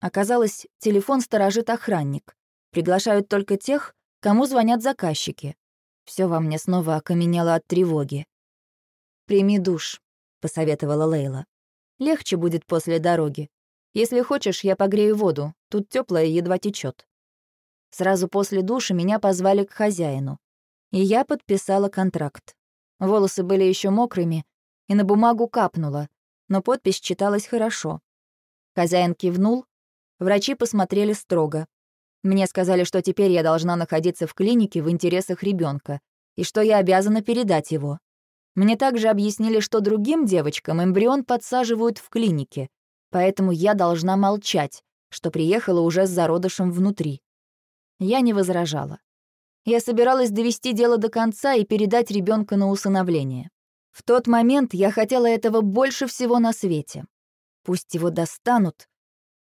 Оказалось, телефон сторожит охранник. Приглашают только тех, кому звонят заказчики. Все во мне снова окаменело от тревоги. «Прими душ», — посоветовала Лейла. «Легче будет после дороги. Если хочешь, я погрею воду, тут теплая едва течет. Сразу после душа меня позвали к хозяину, и я подписала контракт. Волосы были еще мокрыми, и на бумагу капнуло, но подпись читалась хорошо. Хозяин кивнул, врачи посмотрели строго. Мне сказали, что теперь я должна находиться в клинике в интересах ребенка и что я обязана передать его. Мне также объяснили, что другим девочкам эмбрион подсаживают в клинике, поэтому я должна молчать, что приехала уже с зародышем внутри. Я не возражала. Я собиралась довести дело до конца и передать ребенка на усыновление. В тот момент я хотела этого больше всего на свете. Пусть его достанут,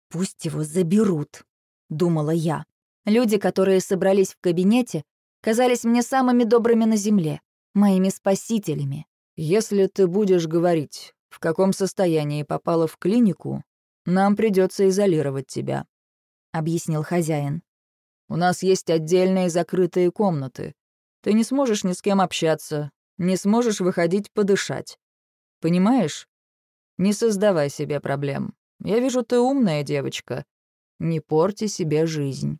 пусть его заберут, думала я. Люди, которые собрались в кабинете, казались мне самыми добрыми на земле, моими спасителями. Если ты будешь говорить, в каком состоянии попала в клинику, нам придется изолировать тебя, объяснил хозяин. У нас есть отдельные закрытые комнаты. Ты не сможешь ни с кем общаться, не сможешь выходить подышать. Понимаешь? Не создавай себе проблем. Я вижу, ты умная девочка. Не порти себе жизнь.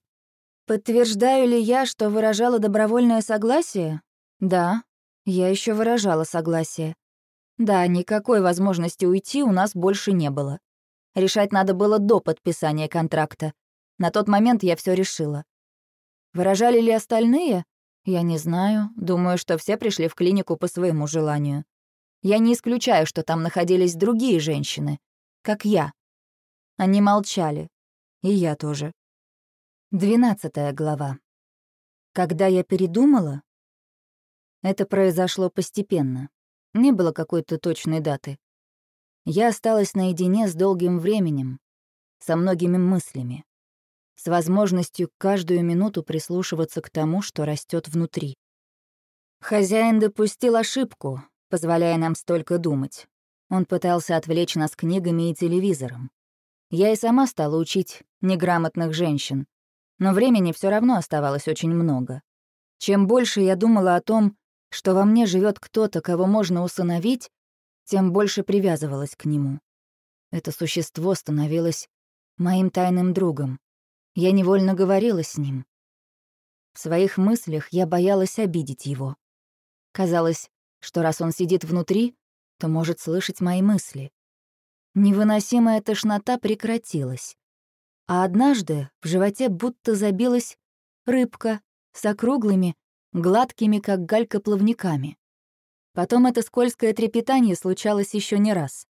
Подтверждаю ли я, что выражала добровольное согласие? Да, я еще выражала согласие. Да, никакой возможности уйти у нас больше не было. Решать надо было до подписания контракта. На тот момент я все решила. Выражали ли остальные? Я не знаю. Думаю, что все пришли в клинику по своему желанию. Я не исключаю, что там находились другие женщины, как я. Они молчали. И я тоже. Двенадцатая глава. Когда я передумала, это произошло постепенно. Не было какой-то точной даты. Я осталась наедине с долгим временем, со многими мыслями с возможностью каждую минуту прислушиваться к тому, что растет внутри. Хозяин допустил ошибку, позволяя нам столько думать. Он пытался отвлечь нас книгами и телевизором. Я и сама стала учить неграмотных женщин, но времени все равно оставалось очень много. Чем больше я думала о том, что во мне живет кто-то, кого можно усыновить, тем больше привязывалась к нему. Это существо становилось моим тайным другом, я невольно говорила с ним. В своих мыслях я боялась обидеть его. Казалось, что раз он сидит внутри, то может слышать мои мысли. Невыносимая тошнота прекратилась. А однажды в животе будто забилась рыбка с округлыми, гладкими, как галька, плавниками. Потом это скользкое трепетание случалось еще не раз.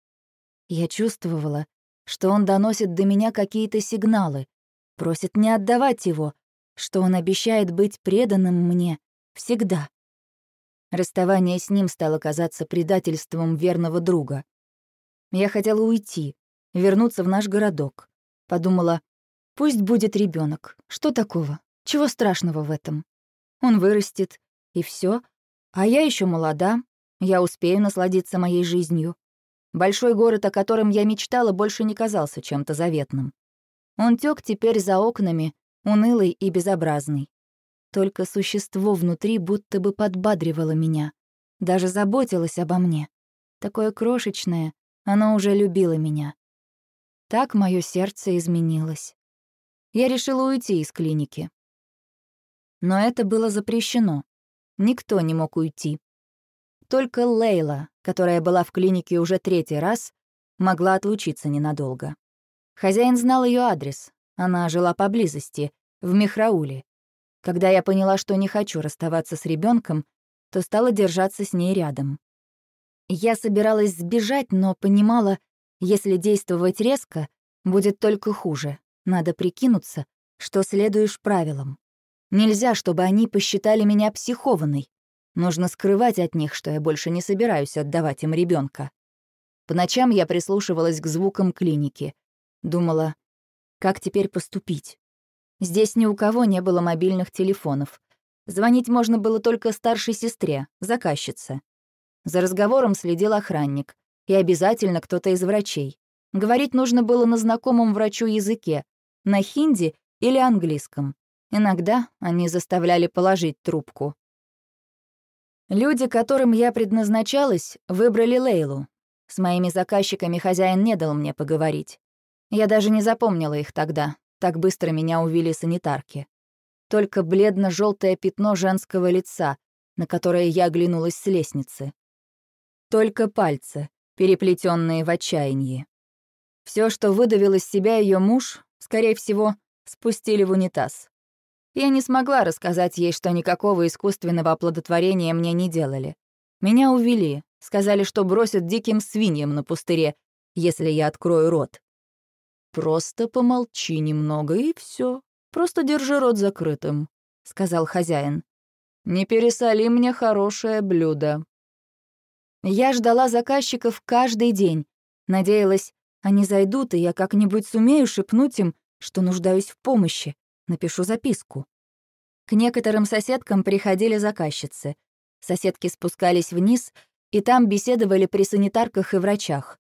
Я чувствовала, что он доносит до меня какие-то сигналы, просит не отдавать его, что он обещает быть преданным мне всегда. Расставание с ним стало казаться предательством верного друга. Я хотела уйти, вернуться в наш городок. Подумала, пусть будет ребенок. Что такого? Чего страшного в этом? Он вырастет, и все. А я еще молода, я успею насладиться моей жизнью. Большой город, о котором я мечтала, больше не казался чем-то заветным. Он тёк теперь за окнами, унылый и безобразный. Только существо внутри будто бы подбадривало меня, даже заботилось обо мне. Такое крошечное, оно уже любило меня. Так моё сердце изменилось. Я решила уйти из клиники. Но это было запрещено. Никто не мог уйти. Только Лейла, которая была в клинике уже третий раз, могла отлучиться ненадолго. Хозяин знал ее адрес. Она жила поблизости, в Мехрауле. Когда я поняла, что не хочу расставаться с ребенком, то стала держаться с ней рядом. Я собиралась сбежать, но понимала, Если действовать резко, будет только хуже. Надо прикинуться, что следуешь правилам. Нельзя, чтобы они посчитали меня психованной. Нужно скрывать от них, что я больше не собираюсь отдавать им ребенка. По ночам я прислушивалась к звукам клиники. Думала, как теперь поступить? Здесь ни у кого не было мобильных телефонов. Звонить можно было только старшей сестре, заказчице. За разговором следил охранник. И обязательно кто-то из врачей. Говорить нужно было на знакомом врачу языке, на хинди или английском. Иногда они заставляли положить трубку. Люди, которым я предназначалась, выбрали Лейлу. С моими заказчиками хозяин не дал мне поговорить. Я даже не запомнила их тогда, так быстро меня увели санитарки. Только бледно желтое пятно женского лица, на которое я оглянулась с лестницы. Только пальцы, переплетенные в отчаянии. Все, что выдавил из себя ее муж, скорее всего, спустили в унитаз. Я не смогла рассказать ей, что никакого искусственного оплодотворения мне не делали. Меня увели, сказали, что бросят диким свиньям на пустыре, если я открою рот. «Просто помолчи немного, и все. Просто держи рот закрытым», — сказал хозяин. «Не пересоли мне хорошее блюдо». Я ждала заказчиков каждый день. Надеялась, они зайдут, и я как-нибудь сумею шепнуть им, что нуждаюсь в помощи. Напишу записку. К некоторым соседкам приходили заказчицы. Соседки спускались вниз, и там беседовали при санитарках и врачах.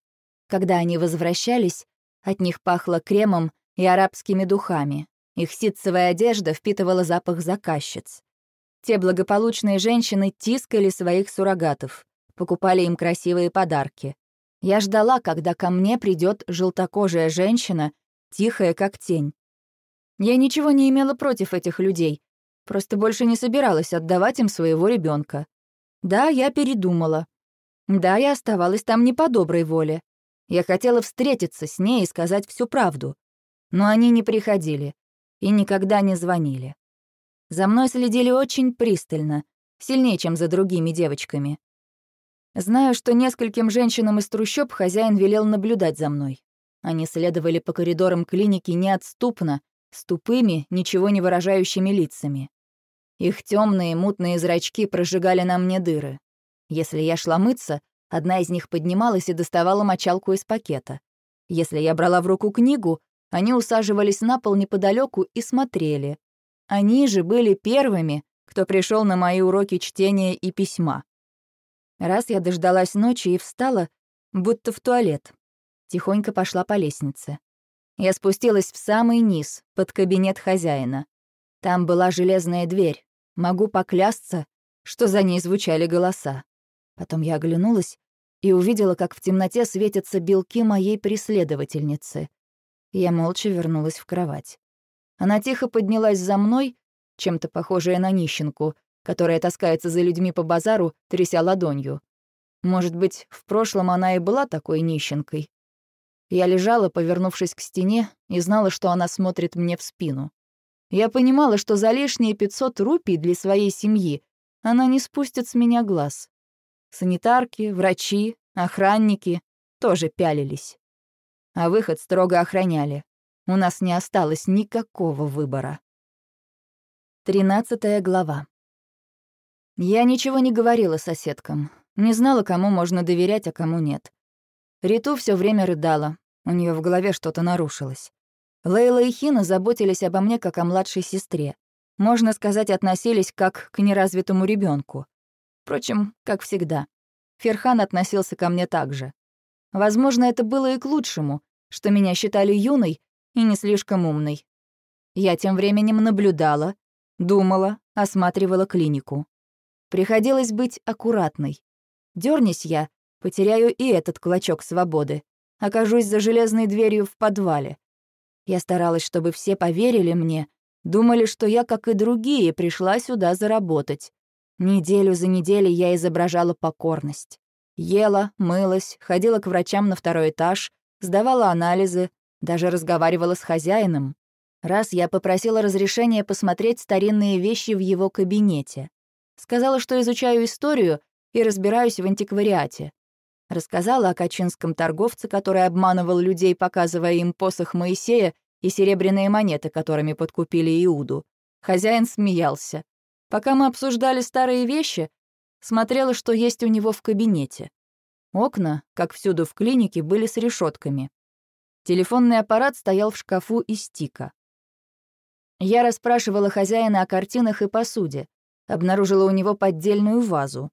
Когда они возвращались, от них пахло кремом и арабскими духами. Их ситцевая одежда впитывала запах заказчиц. Те благополучные женщины тискали своих суррогатов, покупали им красивые подарки. Я ждала, когда ко мне придет желтокожая женщина, тихая как тень. Я ничего не имела против этих людей, просто больше не собиралась отдавать им своего ребенка. Да, я передумала. Да, я оставалась там не по доброй воле. Я хотела встретиться с ней и сказать всю правду. Но они не приходили и никогда не звонили. За мной следили очень пристально, сильнее, чем за другими девочками. Знаю, что нескольким женщинам из трущоб хозяин велел наблюдать за мной. Они следовали по коридорам клиники неотступно, с тупыми, ничего не выражающими лицами. Их темные мутные зрачки прожигали на мне дыры. Если я шла мыться, одна из них поднималась и доставала мочалку из пакета. Если я брала в руку книгу, они усаживались на пол неподалеку и смотрели. Они же были первыми, кто пришел на мои уроки чтения и письма. Раз я дождалась ночи и встала, будто в туалет. Тихонько пошла по лестнице. Я спустилась в самый низ, под кабинет хозяина. Там была железная дверь. Могу поклясться, что за ней звучали голоса. Потом я оглянулась и увидела, как в темноте светятся белки моей преследовательницы. Я молча вернулась в кровать. Она тихо поднялась за мной, чем-то похожая на нищенку, которая таскается за людьми по базару, тряся ладонью. Может быть, в прошлом она и была такой нищенкой. Я лежала, повернувшись к стене, и знала, что она смотрит мне в спину. Я понимала, что за лишние 500 рупий для своей семьи она не спустит с меня глаз. Санитарки, врачи, охранники тоже пялились. А выход строго охраняли. У нас не осталось никакого выбора. Тринадцатая глава. Я ничего не говорила соседкам. Не знала, кому можно доверять, а кому нет. Риту все время рыдала. У нее в голове что-то нарушилось. Лейла и Хина заботились обо мне как о младшей сестре. Можно сказать, относились как к неразвитому ребенку. Впрочем, как всегда. Ферхан относился ко мне так же. Возможно, это было и к лучшему, что меня считали юной и не слишком умной. Я тем временем наблюдала, думала, осматривала клинику. Приходилось быть аккуратной. Дёрнись я, потеряю и этот клочок свободы. Окажусь за железной дверью в подвале. Я старалась, чтобы все поверили мне, думали, что я, как и другие, пришла сюда заработать. Неделю за неделей я изображала покорность. Ела, мылась, ходила к врачам на второй этаж, сдавала анализы, даже разговаривала с хозяином. Раз я попросила разрешения посмотреть старинные вещи в его кабинете. Сказала, что изучаю историю и разбираюсь в антиквариате. Рассказала о качинском торговце, который обманывал людей, показывая им посох Моисея и серебряные монеты, которыми подкупили Иуду. Хозяин смеялся. Пока мы обсуждали старые вещи, смотрела, что есть у него в кабинете. Окна, как всюду в клинике, были с решетками. Телефонный аппарат стоял в шкафу из тика. Я расспрашивала хозяина о картинах и посуде, обнаружила у него поддельную вазу.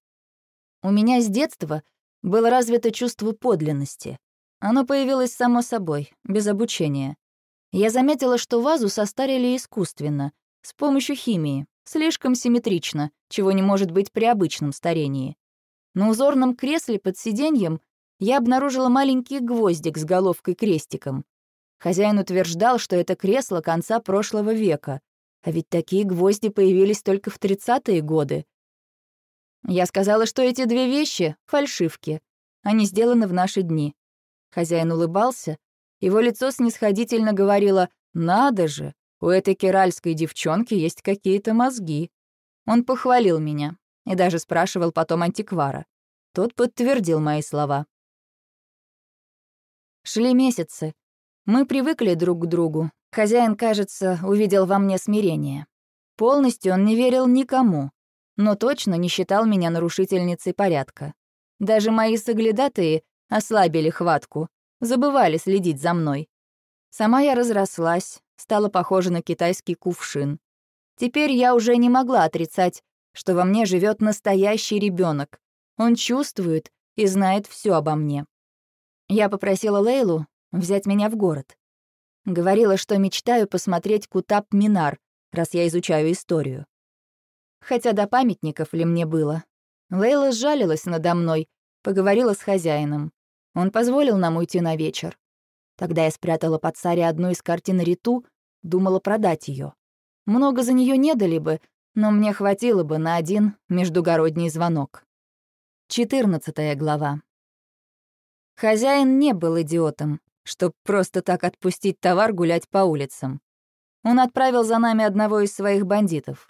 У меня с детства было развито чувство подлинности. Оно появилось само собой, без обучения. Я заметила, что вазу состарили искусственно, с помощью химии, слишком симметрично, чего не может быть при обычном старении. На узорном кресле под сиденьем я обнаружила маленький гвоздик с головкой-крестиком. Хозяин утверждал, что это кресло конца прошлого века, а ведь такие гвозди появились только в 30-е годы. Я сказала, что эти две вещи — фальшивки. Они сделаны в наши дни. Хозяин улыбался, его лицо снисходительно говорило «Надо же, у этой керальской девчонки есть какие-то мозги». Он похвалил меня и даже спрашивал потом антиквара. Тот подтвердил мои слова. Шли месяцы. Мы привыкли друг к другу. Хозяин, кажется, увидел во мне смирение. Полностью он не верил никому, но точно не считал меня нарушительницей порядка. Даже мои соглядатые ослабили хватку, забывали следить за мной. Сама я разрослась, стала похожа на китайский кувшин. Теперь я уже не могла отрицать, что во мне живет настоящий ребенок. Он чувствует и знает все обо мне. Я попросила Лейлу взять меня в город. Говорила, что мечтаю посмотреть Кутап-Минар, раз я изучаю историю. Хотя до памятников ли мне было. Лейла сжалилась надо мной, поговорила с хозяином. Он позволил нам уйти на вечер. Тогда я спрятала под Саре одну из картин Риту, думала продать ее. Много за нее не дали бы, но мне хватило бы на один междугородний звонок. 14 глава. Хозяин не был идиотом, чтоб просто так отпустить товар гулять по улицам. Он отправил за нами одного из своих бандитов.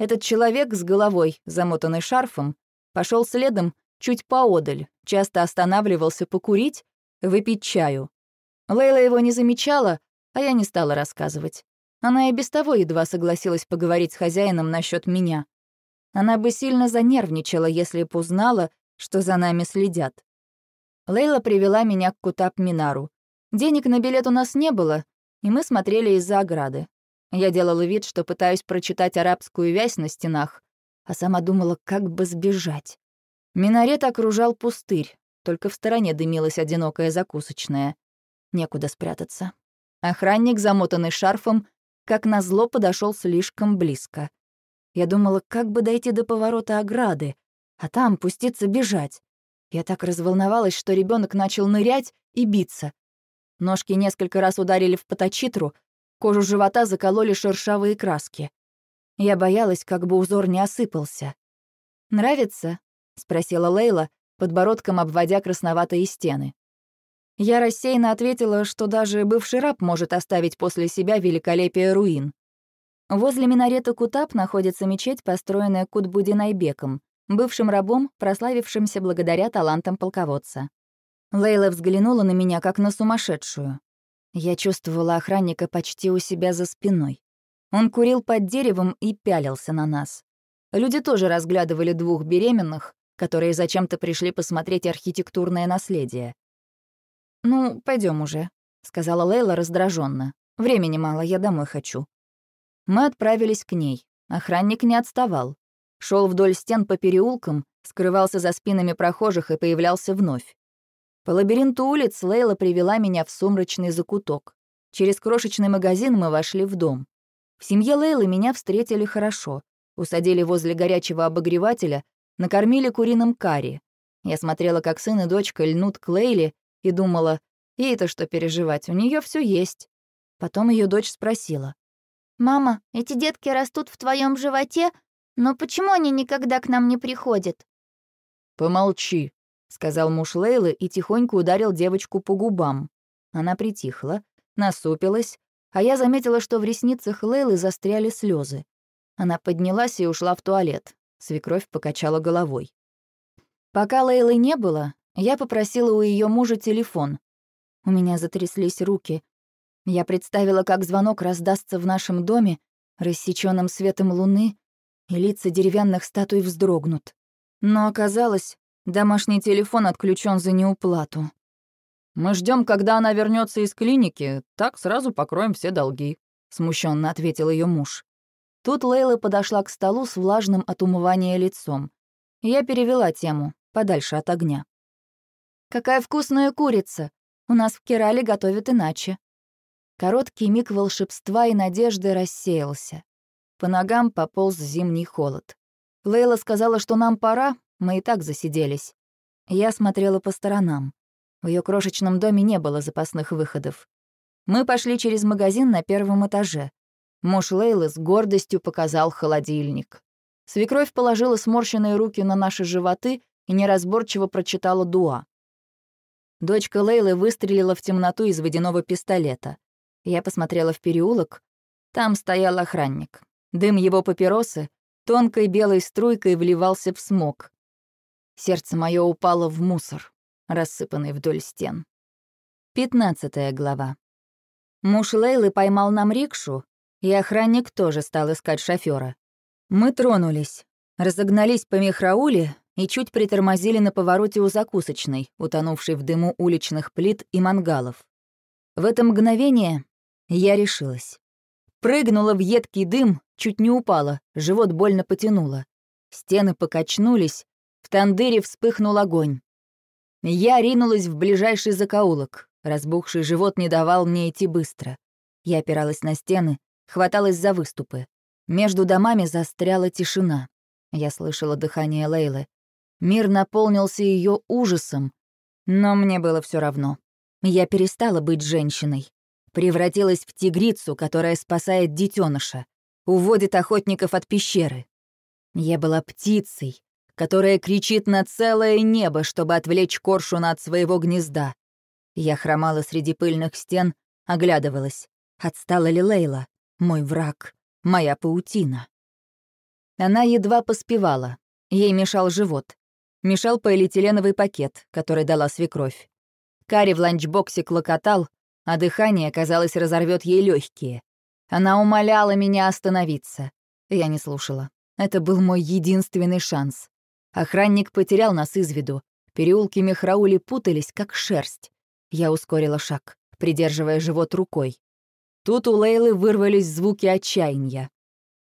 Этот человек с головой, замотанный шарфом, пошел следом чуть поодаль, часто останавливался покурить, выпить чаю. Лейла его не замечала, а я не стала рассказывать. Она и без того едва согласилась поговорить с хозяином насчет меня. Она бы сильно занервничала, если б узнала, что за нами следят. Лейла привела меня к Кутап-Минару. Денег на билет у нас не было, и мы смотрели из-за ограды. Я делала вид, что пытаюсь прочитать арабскую вязь на стенах, а сама думала, как бы сбежать. Минарет окружал пустырь, только в стороне дымилась одинокая закусочная. Некуда спрятаться. Охранник, замотанный шарфом, как назло подошел слишком близко. Я думала, как бы дойти до поворота ограды, а там пуститься бежать. Я так разволновалась, что ребенок начал нырять и биться. Ножки несколько раз ударили в поточитру, кожу живота закололи шершавые краски. Я боялась, как бы узор не осыпался. «Нравится?» — спросила Лейла, подбородком обводя красноватые стены. Я рассеянно ответила, что даже бывший раб может оставить после себя великолепие руин. Возле минарета Кутап находится мечеть, построенная Кутбудинайбеком, бывшим рабом, прославившимся благодаря талантам полководца. Лейла взглянула на меня, как на сумасшедшую. Я чувствовала охранника почти у себя за спиной. Он курил под деревом и пялился на нас. Люди тоже разглядывали двух беременных, которые зачем-то пришли посмотреть архитектурное наследие. «Ну, пойдем уже», — сказала Лейла раздраженно. «Времени мало, я домой хочу». Мы отправились к ней. Охранник не отставал. Шел вдоль стен по переулкам, скрывался за спинами прохожих и появлялся вновь. По лабиринту улиц Лейла привела меня в сумрачный закуток. Через крошечный магазин мы вошли в дом. В семье Лейлы меня встретили хорошо. Усадили возле горячего обогревателя, накормили куриным карри. Я смотрела, как сын и дочка льнут к Лейле, и думала, ей-то что переживать, у нее все есть. Потом ее дочь спросила. «Мама, эти детки растут в твоем животе, но почему они никогда к нам не приходят?» «Помолчи», — сказал муж Лейлы и тихонько ударил девочку по губам. Она притихла, насупилась, а я заметила, что в ресницах Лейлы застряли слезы. Она поднялась и ушла в туалет. Свекровь покачала головой. Пока Лейлы не было, Я попросила у ее мужа телефон. У меня затряслись руки. Я представила, как звонок раздастся в нашем доме, рассечённым светом луны, и лица деревянных статуй вздрогнут. Но оказалось, домашний телефон отключен за неуплату. «Мы ждем, когда она вернется из клиники, так сразу покроем все долги», — смущенно ответил ее муж. Тут Лейла подошла к столу с влажным от умывания лицом. Я перевела тему, подальше от огня. «Какая вкусная курица! У нас в Керале готовят иначе». Короткий миг волшебства и надежды рассеялся. По ногам пополз зимний холод. Лейла сказала, что нам пора, мы и так засиделись. Я смотрела по сторонам. В ее крошечном доме не было запасных выходов. Мы пошли через магазин на первом этаже. Муж Лейлы с гордостью показал холодильник. Свекровь положила сморщенные руки на наши животы и неразборчиво прочитала дуа. Дочка Лейлы выстрелила в темноту из водяного пистолета. Я посмотрела в переулок. Там стоял охранник. Дым его папиросы тонкой белой струйкой вливался в смог. Сердце мое упало в мусор, рассыпанный вдоль стен. Пятнадцатая глава. Муж Лейлы поймал нам рикшу, и охранник тоже стал искать шофера. Мы тронулись, разогнались по Мехрауле и чуть притормозили на повороте у закусочной, утонувшей в дыму уличных плит и мангалов. В это мгновение я решилась. Прыгнула в едкий дым, чуть не упала, живот больно потянуло. Стены покачнулись, в тандыре вспыхнул огонь. Я ринулась в ближайший закоулок. Разбухший живот не давал мне идти быстро. Я опиралась на стены, хваталась за выступы. Между домами застряла тишина. Я слышала дыхание Лейлы. Мир наполнился ее ужасом, но мне было все равно. Я перестала быть женщиной превратилась в тигрицу, которая спасает детеныша, уводит охотников от пещеры. Я была птицей, которая кричит на целое небо, чтобы отвлечь коршуна от своего гнезда. Я хромала среди пыльных стен, оглядывалась. Отстала ли Лейла, мой враг, моя паутина? Она едва поспевала. Ей мешал живот. Мешал полиэтиленовый пакет, который дала свекровь. Карри в ланчбоксе клокотал, а дыхание, казалось, разорвет ей легкие. Она умоляла меня остановиться. Я не слушала. Это был мой единственный шанс. Охранник потерял нас из виду. Переулки Мехраули путались, как шерсть. Я ускорила шаг, придерживая живот рукой. Тут у Лейлы вырвались звуки отчаяния.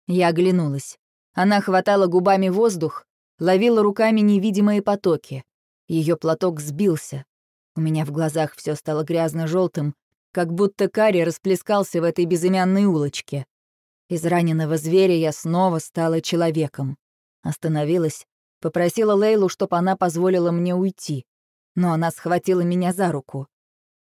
Я оглянулась. Она хватала губами воздух, ловила руками невидимые потоки. Ее платок сбился. У меня в глазах все стало грязно желтым как будто Карри расплескался в этой безымянной улочке. Из раненого зверя я снова стала человеком. Остановилась, попросила Лейлу, чтобы она позволила мне уйти. Но она схватила меня за руку.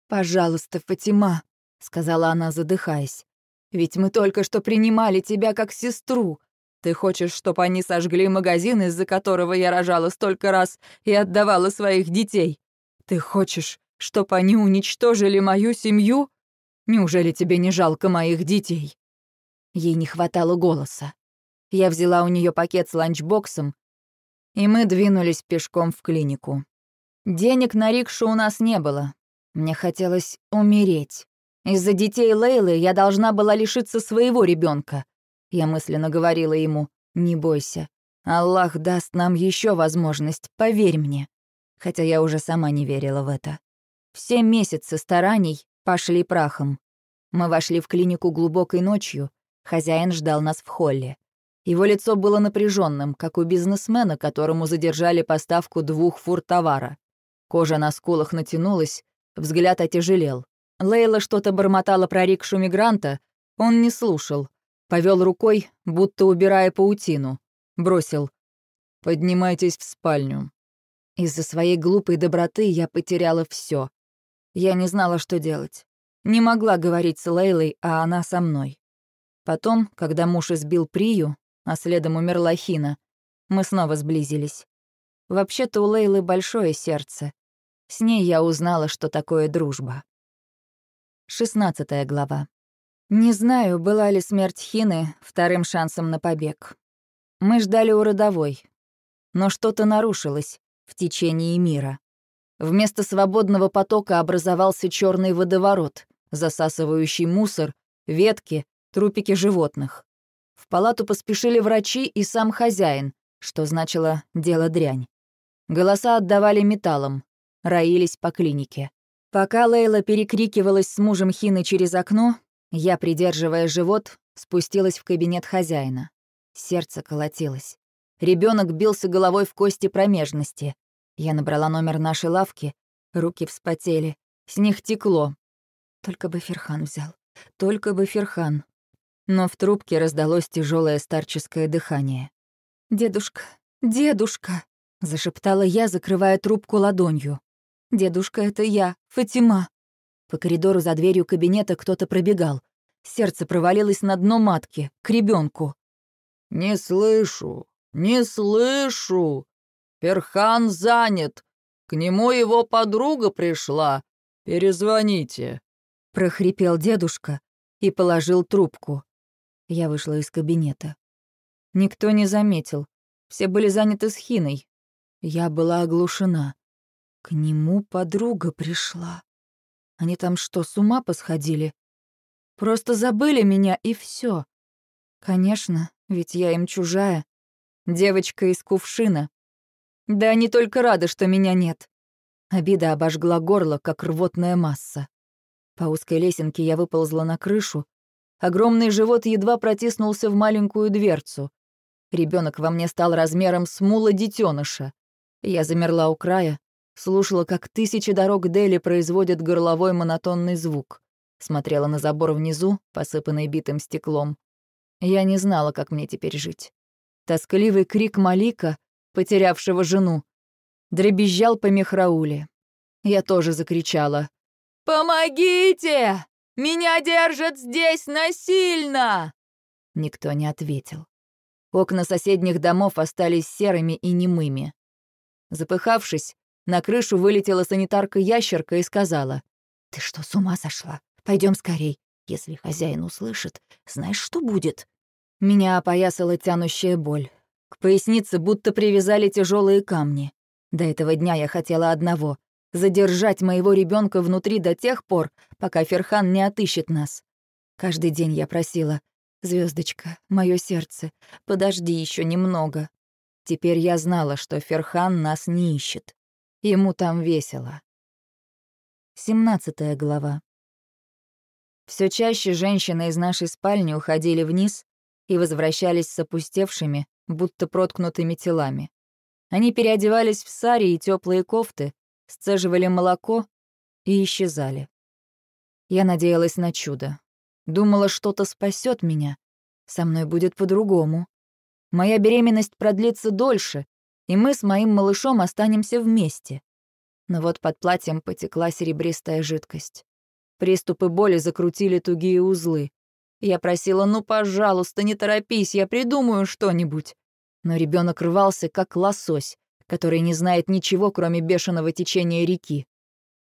«Пожалуйста, Фатима», — сказала она, задыхаясь. «Ведь мы только что принимали тебя как сестру. Ты хочешь, чтобы они сожгли магазин, из-за которого я рожала столько раз и отдавала своих детей? Ты хочешь, Чтоб они уничтожили мою семью? Неужели тебе не жалко моих детей?» Ей не хватало голоса. Я взяла у нее пакет с ланчбоксом, и мы двинулись пешком в клинику. Денег на рикшу у нас не было. Мне хотелось умереть. Из-за детей Лейлы я должна была лишиться своего ребенка. Я мысленно говорила ему, не бойся. Аллах даст нам еще возможность, поверь мне. Хотя я уже сама не верила в это. Все месяцы стараний пошли прахом. Мы вошли в клинику глубокой ночью, хозяин ждал нас в холле. Его лицо было напряженным, как у бизнесмена, которому задержали поставку двух фур товара. Кожа на скулах натянулась, взгляд отяжелел. Лейла что-то бормотала про рикшу мигранта, он не слушал. Повел рукой, будто убирая паутину. Бросил. «Поднимайтесь в спальню». Из-за своей глупой доброты я потеряла все. Я не знала, что делать. Не могла говорить с Лейлой, а она со мной. Потом, когда муж избил Прию, а следом умерла Хина, мы снова сблизились. Вообще-то у Лейлы большое сердце. С ней я узнала, что такое дружба. Шестнадцатая глава. Не знаю, была ли смерть Хины вторым шансом на побег. Мы ждали у родовой. Но что-то нарушилось в течение мира. Вместо свободного потока образовался черный водоворот, засасывающий мусор, ветки, трупики животных. В палату поспешили врачи и сам хозяин, что значило «дело дрянь». Голоса отдавали металлом, роились по клинике. Пока Лейла перекрикивалась с мужем Хины через окно, я, придерживая живот, спустилась в кабинет хозяина. Сердце колотилось. Ребенок бился головой в кости промежности. Я набрала номер нашей лавки, руки вспотели, с них текло. Только бы Ферхан взял, только бы Ферхан. Но в трубке раздалось тяжелое старческое дыхание. «Дедушка, дедушка!» — зашептала я, закрывая трубку ладонью. «Дедушка, это я, Фатима!» По коридору за дверью кабинета кто-то пробегал. Сердце провалилось на дно матки, к ребенку. «Не слышу, не слышу! Перхан занят! К нему его подруга пришла! Перезвоните!» — прохрипел дедушка и положил трубку. Я вышла из кабинета. Никто не заметил. Все были заняты с Хиной. Я была оглушена. К нему подруга пришла. Они там что, с ума посходили? Просто забыли меня, и все. Конечно, ведь я им чужая. Девочка из кувшина. Да они только рады, что меня нет. Обида обожгла горло, как рвотная масса. По узкой лесенке я выползла на крышу, Огромный живот едва протиснулся в маленькую дверцу. Ребенок во мне стал размером с мула детеныша. Я замерла у края, слушала, как тысячи дорог Дели производят горловой монотонный звук. Смотрела на забор внизу, посыпанный битым стеклом. Я не знала, как мне теперь жить. Тоскливый крик Малика, потерявшего жену, дребезжал по Мехрауле. Я тоже закричала. «Помогите!» Меня держат здесь насильно!» Никто не ответил. Окна соседних домов остались серыми и немыми. Запыхавшись, на крышу вылетела санитарка-ящерка и сказала, «Ты что, с ума сошла? Пойдем скорей. Если хозяин услышит, знаешь, что будет?» Меня опоясала тянущая боль. К пояснице будто привязали тяжелые камни. До этого дня я хотела одного задержать моего ребенка внутри до тех пор, пока Ферхан не отыщет нас. Каждый день я просила, звездочка, мое сердце, подожди еще немного. Теперь я знала, что Ферхан нас не ищет. Ему там весело. 17 глава. Все чаще женщины из нашей спальни уходили вниз и возвращались с опустевшими, будто проткнутыми телами. Они переодевались в сари и теплые кофты, сцеживали молоко и исчезали. Я надеялась на чудо. Думала, что-то спасет меня. Со мной будет по-другому. Моя беременность продлится дольше, и мы с моим малышом останемся вместе. Но вот под платьем потекла серебристая жидкость. Приступы боли закрутили тугие узлы. Я просила, ну, пожалуйста, не торопись, я придумаю что-нибудь. Но ребенок рвался, как лосось, который не знает ничего, кроме бешеного течения реки.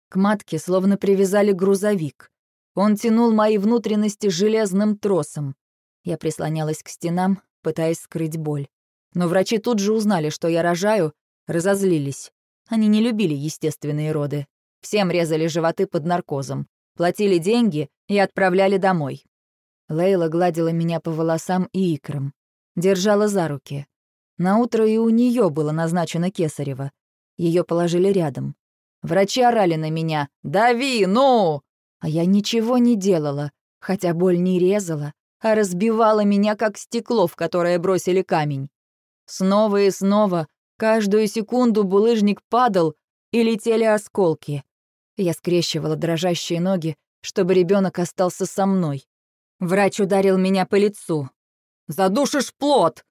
К матке словно привязали грузовик. Он тянул мои внутренности железным тросом. Я прислонялась к стенам, пытаясь скрыть боль. Но врачи тут же узнали, что я рожаю, разозлились. Они не любили естественные роды. Всем резали животы под наркозом, платили деньги и отправляли домой. Лейла гладила меня по волосам и икрам. Держала за руки. На утро и у нее было назначено кесарево. Ее положили рядом. Врачи орали на меня «Дави, ну!» А я ничего не делала, хотя боль не резала, а разбивала меня, как стекло, в которое бросили камень. Снова и снова, каждую секунду булыжник падал, и летели осколки. Я скрещивала дрожащие ноги, чтобы ребенок остался со мной. Врач ударил меня по лицу. «Задушишь плод!»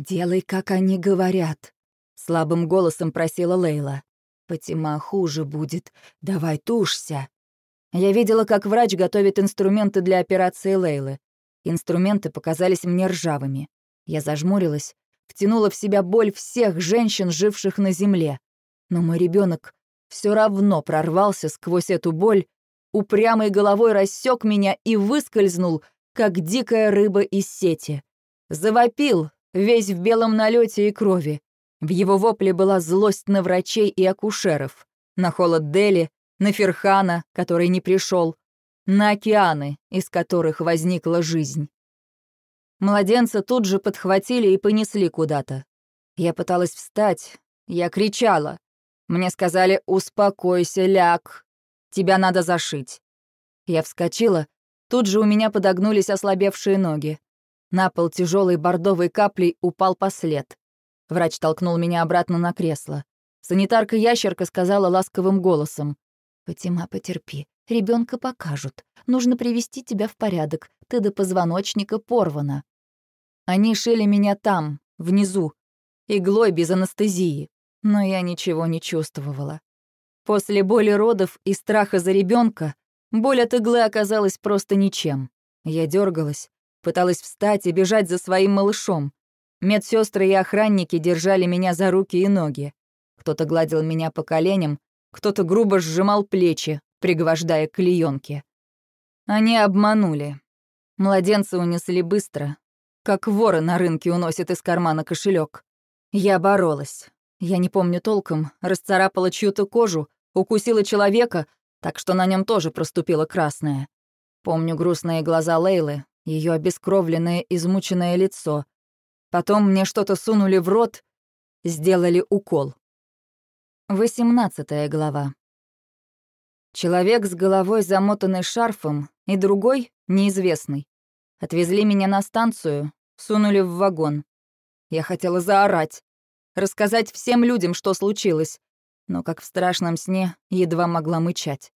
«Делай, как они говорят», — слабым голосом просила Лейла. «Патима хуже будет. Давай тушься». Я видела, как врач готовит инструменты для операции Лейлы. Инструменты показались мне ржавыми. Я зажмурилась, втянула в себя боль всех женщин, живших на земле. Но мой ребенок все равно прорвался сквозь эту боль, упрямой головой рассек меня и выскользнул, как дикая рыба из сети. Завопил, весь в белом налете и крови. В его вопле была злость на врачей и акушеров. На холод Дели, на Ферхана, который не пришел, на океаны, из которых возникла жизнь. Младенца тут же подхватили и понесли куда-то. Я пыталась встать, я кричала. Мне сказали «Успокойся, ляг, тебя надо зашить». Я вскочила, тут же у меня подогнулись ослабевшие ноги. На пол тяжелой бордовой каплей упал послед. Врач толкнул меня обратно на кресло. Санитарка-ящерка сказала ласковым голосом. «Патима, потерпи. Ребенка покажут. Нужно привести тебя в порядок. Ты до позвоночника порвана». Они шили меня там, внизу, иглой без анестезии, но я ничего не чувствовала. После боли родов и страха за ребенка боль от иглы оказалась просто ничем. Я дергалась, пыталась встать и бежать за своим малышом. Медсестры и охранники держали меня за руки и ноги. Кто-то гладил меня по коленям, кто-то грубо сжимал плечи, пригвождая к клеёнке. Они обманули. Младенца унесли быстро, как воры на рынке уносят из кармана кошелек. Я боролась. Я не помню толком, расцарапала чью-то кожу, укусила человека, так что на нем тоже проступило красное. Помню грустные глаза Лейлы, ее обескровленное, измученное лицо. Потом мне что-то сунули в рот, сделали укол. Восемнадцатая глава. Человек с головой, замотанный шарфом, и другой, неизвестный. Отвезли меня на станцию, сунули в вагон. Я хотела заорать, рассказать всем людям, что случилось, но, как в страшном сне, едва могла мычать.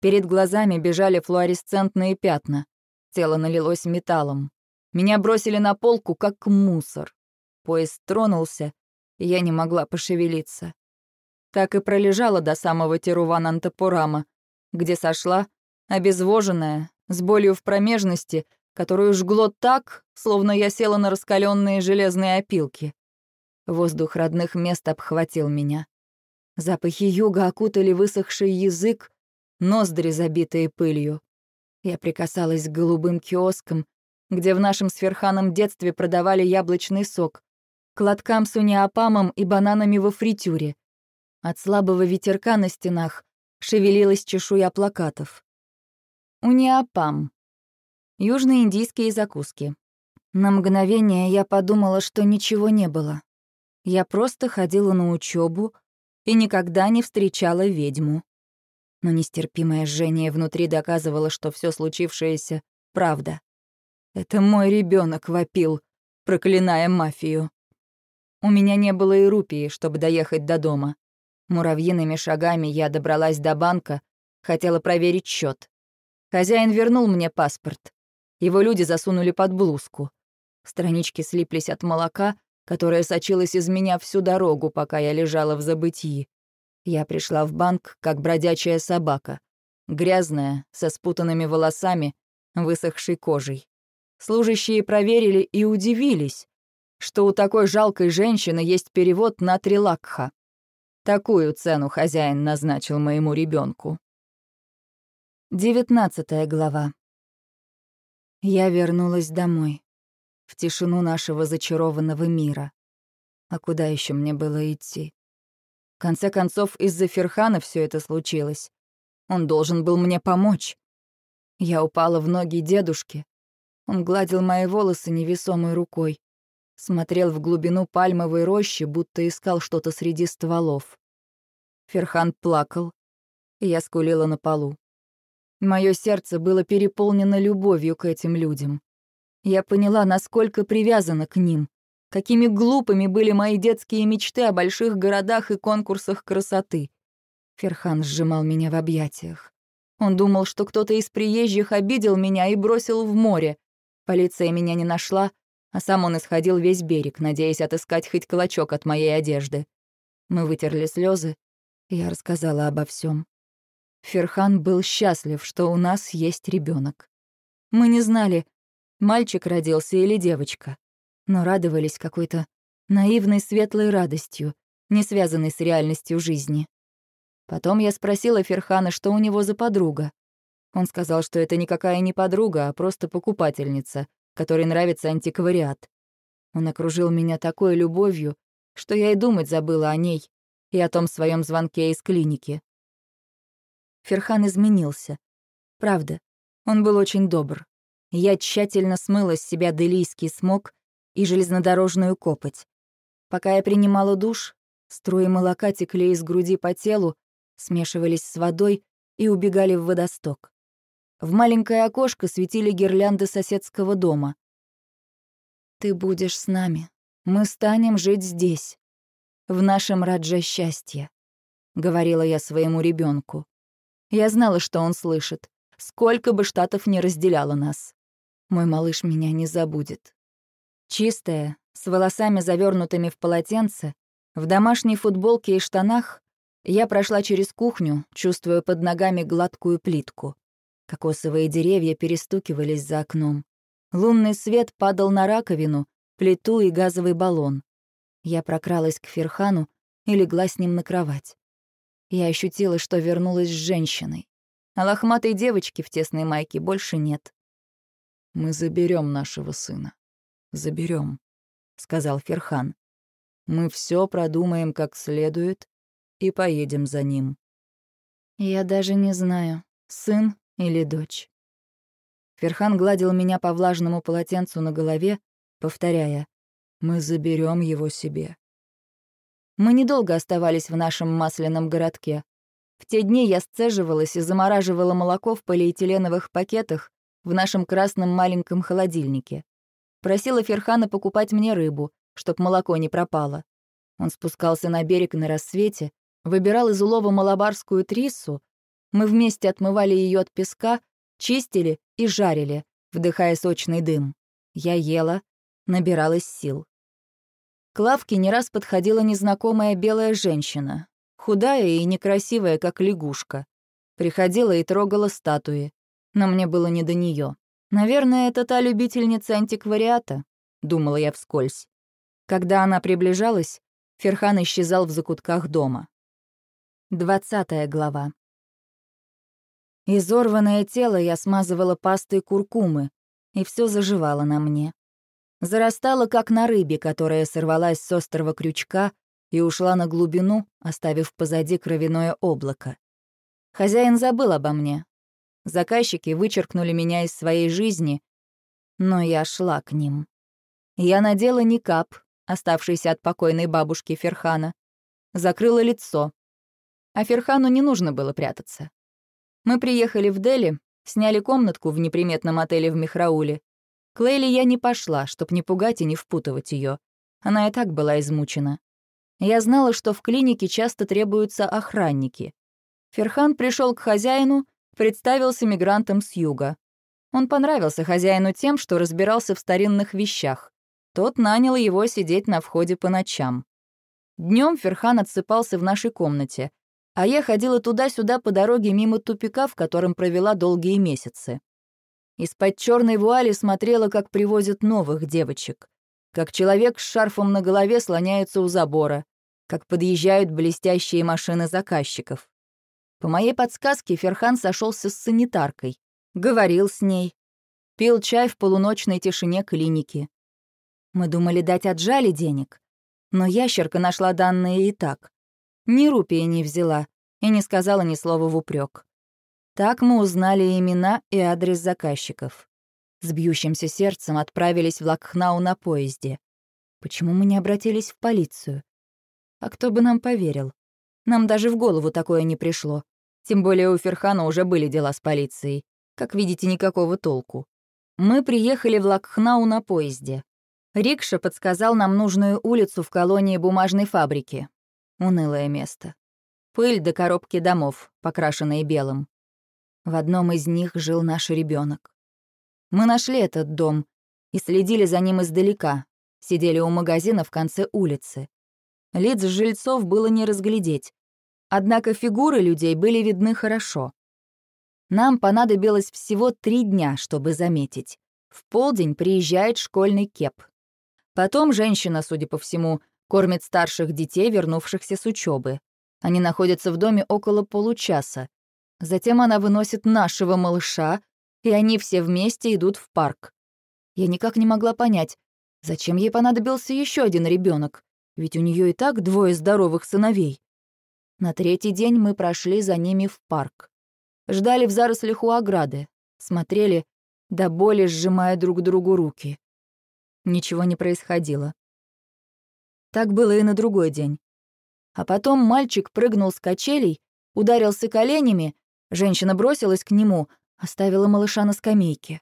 Перед глазами бежали флуоресцентные пятна. Тело налилось металлом. Меня бросили на полку, как мусор. Поезд тронулся, и я не могла пошевелиться. Так и пролежала до самого Теруван-Антапурама, где сошла, обезвоженная, с болью в промежности, которую жгло так, словно я села на раскаленные железные опилки. Воздух родных мест обхватил меня. Запахи юга окутали высохший язык, ноздри, забитые пылью. Я прикасалась к голубым киоскам, где в нашем сверханом детстве продавали яблочный сок, к лоткам с униапамом и бананами во фритюре. От слабого ветерка на стенах шевелилась чешуя плакатов. Униапам. Южные индийские закуски. На мгновение я подумала, что ничего не было. Я просто ходила на учебу и никогда не встречала ведьму. Но нестерпимое жжение внутри доказывало, что все случившееся — правда. Это мой ребенок вопил, проклиная мафию. У меня не было и рупии, чтобы доехать до дома. Муравьиными шагами я добралась до банка, хотела проверить счет. Хозяин вернул мне паспорт. Его люди засунули под блузку. Странички слиплись от молока, которое сочилось из меня всю дорогу, пока я лежала в забытии. Я пришла в банк, как бродячая собака. Грязная, со спутанными волосами, высохшей кожей. Служащие проверили и удивились, что у такой жалкой женщины есть перевод на трилакха. Такую цену хозяин назначил моему ребенку. Девятнадцатая глава. Я вернулась домой, в тишину нашего зачарованного мира. А куда еще мне было идти? В конце концов, из-за Ферхана все это случилось. Он должен был мне помочь. Я упала в ноги дедушки. Он гладил мои волосы невесомой рукой, смотрел в глубину пальмовой рощи, будто искал что-то среди стволов. Ферхан плакал, я скулила на полу. Мое сердце было переполнено любовью к этим людям. Я поняла, насколько привязана к ним, какими глупыми были мои детские мечты о больших городах и конкурсах красоты. Ферхан сжимал меня в объятиях. Он думал, что кто-то из приезжих обидел меня и бросил в море. Полиция меня не нашла, а сам он исходил весь берег, надеясь отыскать хоть клочок от моей одежды. Мы вытерли слезы, и я рассказала обо всем. Ферхан был счастлив, что у нас есть ребенок. Мы не знали, мальчик родился или девочка, но радовались какой-то наивной светлой радостью, не связанной с реальностью жизни. Потом я спросила Ферхана, что у него за подруга. Он сказал, что это никакая не подруга, а просто покупательница, которой нравится антиквариат. Он окружил меня такой любовью, что я и думать забыла о ней и о том своем звонке из клиники. Ферхан изменился. Правда, он был очень добр. Я тщательно смыла с себя делийский смог и железнодорожную копоть. Пока я принимала душ, струи молока текли из груди по телу, смешивались с водой и убегали в водосток. В маленькое окошко светили гирлянды соседского дома. «Ты будешь с нами. Мы станем жить здесь, в нашем Радже счастье», — говорила я своему ребенку. Я знала, что он слышит, сколько бы штатов не разделяло нас. Мой малыш меня не забудет. Чистая, с волосами завернутыми в полотенце, в домашней футболке и штанах, я прошла через кухню, чувствуя под ногами гладкую плитку. Кокосовые деревья перестукивались за окном. Лунный свет падал на раковину, плиту и газовый баллон. Я прокралась к Ферхану и легла с ним на кровать. Я ощутила, что вернулась с женщиной. А лохматой девочки в тесной майке больше нет. «Мы заберем нашего сына. Заберем, сказал Ферхан. «Мы все продумаем как следует и поедем за ним». «Я даже не знаю, сын или дочь». Ферхан гладил меня по влажному полотенцу на голове, повторяя «Мы заберем его себе». Мы недолго оставались в нашем масляном городке. В те дни я сцеживалась и замораживала молоко в полиэтиленовых пакетах в нашем красном маленьком холодильнике. Просила Ферхана покупать мне рыбу, чтоб молоко не пропало. Он спускался на берег на рассвете, выбирал из улова малабарскую триссу, мы вместе отмывали ее от песка, чистили и жарили, вдыхая сочный дым. Я ела, набиралась сил. К лавке не раз подходила незнакомая белая женщина, худая и некрасивая, как лягушка. Приходила и трогала статуи, но мне было не до нее. Наверное, это та любительница антиквариата, думала я вскользь. Когда она приближалась, Ферхан исчезал в закутках дома. Двадцатая глава. Изорванное тело я смазывала пастой куркумы, и все заживало на мне. Зарастало, как на рыбе, которая сорвалась с острого крючка и ушла на глубину, оставив позади кровяное облако. Хозяин забыл обо мне. Заказчики вычеркнули меня из своей жизни, но я шла к ним. Я надела никап, оставшийся от покойной бабушки Ферхана, закрыла лицо. А Ферхану не нужно было прятаться. Мы приехали в Дели, сняли комнатку в неприметном отеле в Михрауле. К Лейли я не пошла, чтоб не пугать и не впутывать ее. Она и так была измучена. Я знала, что в клинике часто требуются охранники. Ферхан пришел к хозяину, представился мигрантом с юга. Он понравился хозяину тем, что разбирался в старинных вещах. Тот нанял его сидеть на входе по ночам. Днем Ферхан отсыпался в нашей комнате, а я ходила туда-сюда по дороге мимо тупика, в котором провела долгие месяцы. Из-под черной вуали смотрела, как привозят новых девочек как человек с шарфом на голове слоняется у забора, как подъезжают блестящие машины заказчиков. По моей подсказке Ферхан сошелся с санитаркой, говорил с ней, пил чай в полуночной тишине клиники. Мы думали дать отжали денег, но ящерка нашла данные и так. Ни рупии не взяла и не сказала ни слова в упрек. Так мы узнали имена и адрес заказчиков. С бьющимся сердцем отправились в Лакхнау на поезде. Почему мы не обратились в полицию? А кто бы нам поверил? Нам даже в голову такое не пришло. Тем более у Ферхана уже были дела с полицией. Как видите, никакого толку. Мы приехали в Лакхнау на поезде. Рикша подсказал нам нужную улицу в колонии бумажной фабрики. Унылое место. Пыль до коробки домов, покрашенные белым. В одном из них жил наш ребенок. Мы нашли этот дом и следили за ним издалека, сидели у магазина в конце улицы. Лиц жильцов было не разглядеть, однако фигуры людей были видны хорошо. Нам понадобилось всего три дня, чтобы заметить. В полдень приезжает школьный кеп. Потом женщина, судя по всему, кормит старших детей, вернувшихся с учебы. Они находятся в доме около получаса. Затем она выносит нашего малыша, и они все вместе идут в парк. Я никак не могла понять, зачем ей понадобился еще один ребенок, ведь у нее и так двое здоровых сыновей. На третий день мы прошли за ними в парк. ждали в зарослях у ограды, смотрели, до боли сжимая друг другу руки. Ничего не происходило. Так было и на другой день. А потом мальчик прыгнул с качелей, ударился коленями, женщина бросилась к нему, оставила малыша на скамейке.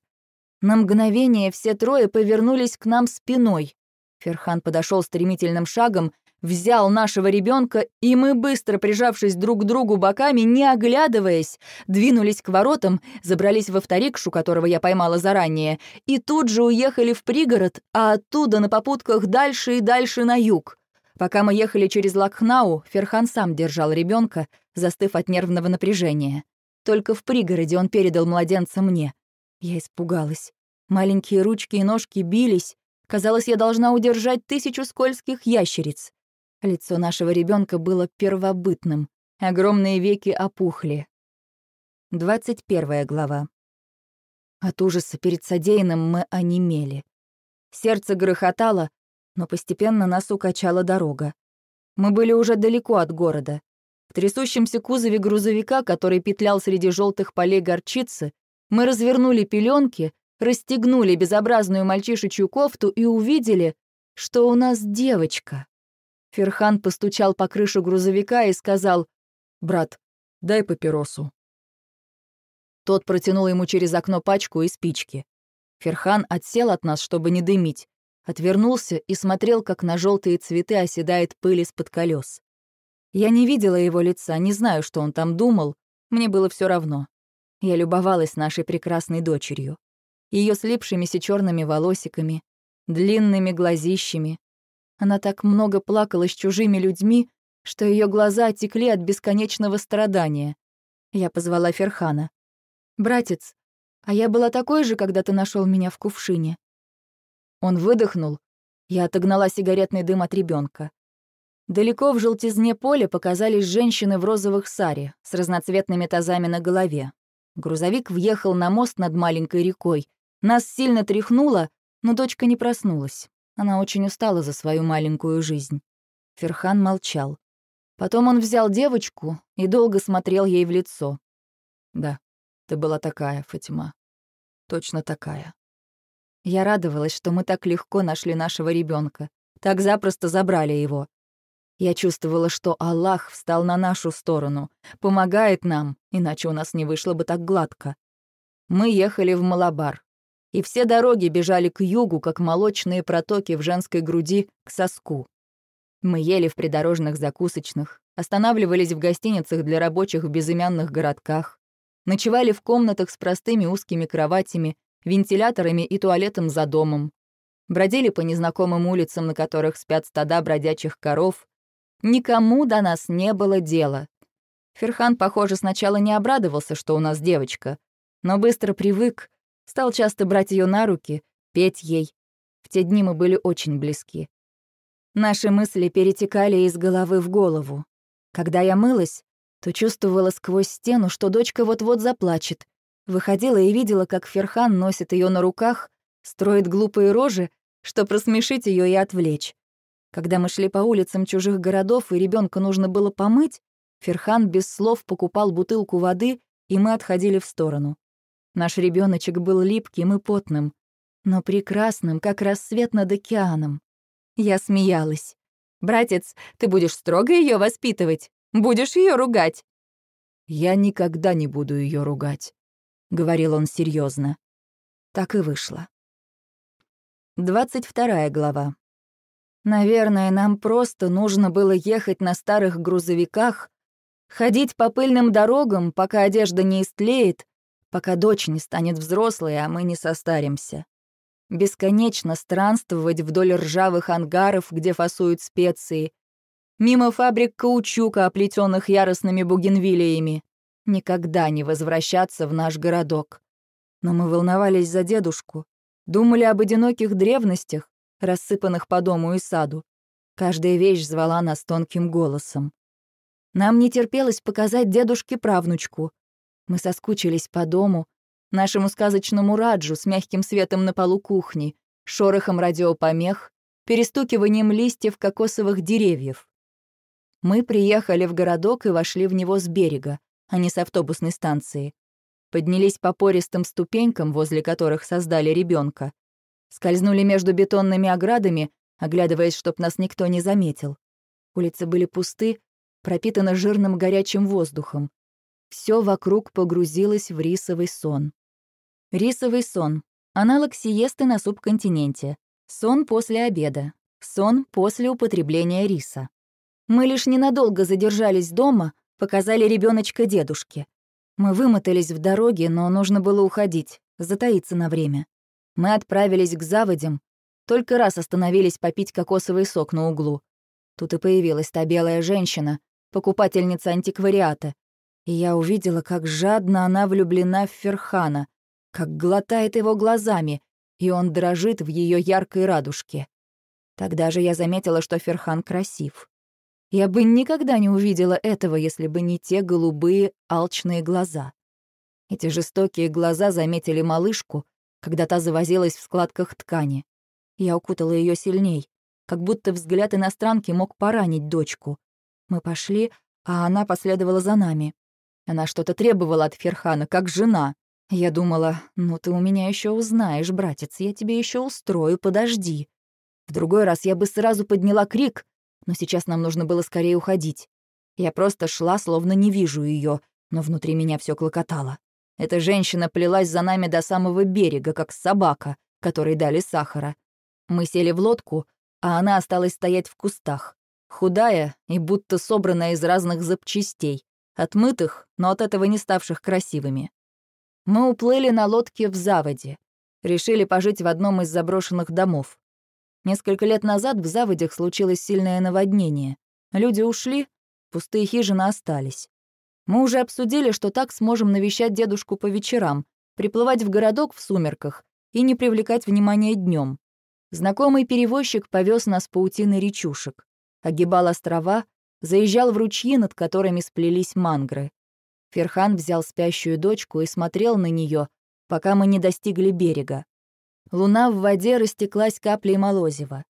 На мгновение все трое повернулись к нам спиной. Ферхан подошел стремительным шагом, взял нашего ребенка, и мы, быстро прижавшись друг к другу боками, не оглядываясь, двинулись к воротам, забрались во вторикшу, которого я поймала заранее, и тут же уехали в пригород, а оттуда на попутках дальше и дальше на юг. Пока мы ехали через Лакхнау, Ферхан сам держал ребенка, застыв от нервного напряжения. Только в пригороде он передал младенца мне — я испугалась. Маленькие ручки и ножки бились. Казалось, я должна удержать тысячу скользких ящериц. Лицо нашего ребенка было первобытным. Огромные веки опухли. 21 глава. От ужаса перед содеянным мы онемели. Сердце грохотало, но постепенно нас укачала дорога. Мы были уже далеко от города. В трясущемся кузове грузовика, который петлял среди желтых полей горчицы, мы развернули пеленки, расстегнули безобразную мальчишечью кофту и увидели, что у нас девочка. Ферхан постучал по крышу грузовика и сказал, «Брат, дай папиросу». Тот протянул ему через окно пачку и спички. Ферхан отсел от нас, чтобы не дымить, отвернулся и смотрел, как на желтые цветы оседает пыль из-под колес. Я не видела его лица, не знаю, что он там думал, мне было все равно. Я любовалась нашей прекрасной дочерью. Ее слипшимися черными волосиками, длинными глазищами. Она так много плакала с чужими людьми, что ее глаза отекли от бесконечного страдания. Я позвала Ферхана. «Братец, а я была такой же, когда ты нашел меня в кувшине». Он выдохнул. Я отогнала сигаретный дым от ребенка. Далеко в желтизне поля показались женщины в розовых саре с разноцветными тазами на голове. Грузовик въехал на мост над маленькой рекой. Нас сильно тряхнуло, но дочка не проснулась. Она очень устала за свою маленькую жизнь. Ферхан молчал. Потом он взял девочку и долго смотрел ей в лицо. «Да, ты была такая, Фатима. Точно такая». Я радовалась, что мы так легко нашли нашего ребенка, так запросто забрали его. Я чувствовала, что Аллах встал на нашу сторону, помогает нам, иначе у нас не вышло бы так гладко. Мы ехали в Малабар, и все дороги бежали к югу, как молочные протоки в женской груди к соску. Мы ели в придорожных закусочных, останавливались в гостиницах для рабочих в безымянных городках, ночевали в комнатах с простыми узкими кроватями, вентиляторами и туалетом за домом, бродили по незнакомым улицам, на которых спят стада бродячих коров, Никому до нас не было дела. Ферхан, похоже, сначала не обрадовался, что у нас девочка, но быстро привык, стал часто брать ее на руки, петь ей. В те дни мы были очень близки. Наши мысли перетекали из головы в голову. Когда я мылась, то чувствовала сквозь стену, что дочка вот-вот заплачет. Выходила и видела, как Ферхан носит ее на руках, строит глупые рожи, что просмешить ее и отвлечь. Когда мы шли по улицам чужих городов и ребенка нужно было помыть, Ферхан без слов покупал бутылку воды, и мы отходили в сторону. Наш ребеночек был липким и потным, но прекрасным, как рассвет над океаном. Я смеялась. «Братец, ты будешь строго ее воспитывать? Будешь ее ругать?» «Я никогда не буду ее ругать», — говорил он серьезно. Так и вышло. Двадцать вторая глава. Наверное, нам просто нужно было ехать на старых грузовиках, ходить по пыльным дорогам, пока одежда не истлеет, пока дочь не станет взрослой, а мы не состаримся. Бесконечно странствовать вдоль ржавых ангаров, где фасуют специи, мимо фабрик каучука, оплетенных яростными бугенвилиями, никогда не возвращаться в наш городок. Но мы волновались за дедушку, думали об одиноких древностях, рассыпанных по дому и саду. Каждая вещь звала нас тонким голосом. Нам не терпелось показать дедушке правнучку. Мы соскучились по дому, нашему сказочному раджу с мягким светом на полу кухни, шорохом радиопомех, перестукиванием листьев кокосовых деревьев. Мы приехали в городок и вошли в него с берега. а не с автобусной станции. Поднялись по пористым ступенькам, возле которых создали ребенка. Скользнули между бетонными оградами, оглядываясь, чтоб нас никто не заметил. Улицы были пусты, пропитаны жирным горячим воздухом. Все вокруг погрузилось в рисовый сон. Рисовый сон — аналог сиесты на субконтиненте. Сон после обеда. Сон после употребления риса. Мы лишь ненадолго задержались дома, показали ребеночка дедушке. Мы вымотались в дороге, но нужно было уходить, затаиться на время. Мы отправились к заводям, только раз остановились попить кокосовый сок на углу. Тут и появилась та белая женщина, покупательница антиквариата. И я увидела, как жадно она влюблена в Ферхана, как глотает его глазами, и он дрожит в ее яркой радужке. Тогда же я заметила, что Ферхан красив. Я бы никогда не увидела этого, если бы не те голубые, алчные глаза. Эти жестокие глаза заметили малышку, когда та завозилась в складках ткани. Я укутала ее сильней, как будто взгляд иностранки мог поранить дочку. Мы пошли, а она последовала за нами. Она что-то требовала от Ферхана, как жена. Я думала, ну ты у меня еще узнаешь, братец, я тебе еще устрою, подожди. В другой раз я бы сразу подняла крик, но сейчас нам нужно было скорее уходить. Я просто шла, словно не вижу ее, но внутри меня все клокотало. Эта женщина плелась за нами до самого берега, как собака, которой дали сахара. Мы сели в лодку, а она осталась стоять в кустах. Худая и будто собранная из разных запчастей, отмытых, но от этого не ставших красивыми. Мы уплыли на лодке в заводе. Решили пожить в одном из заброшенных домов. Несколько лет назад в заводях случилось сильное наводнение. Люди ушли, пустые хижины остались. Мы уже обсудили, что так сможем навещать дедушку по вечерам, приплывать в городок в сумерках и не привлекать внимания днем. Знакомый перевозчик повез нас паутиной речушек, огибал острова, заезжал в ручьи, над которыми сплелись мангры. Ферхан взял спящую дочку и смотрел на нее, пока мы не достигли берега. Луна в воде растеклась каплей молозива.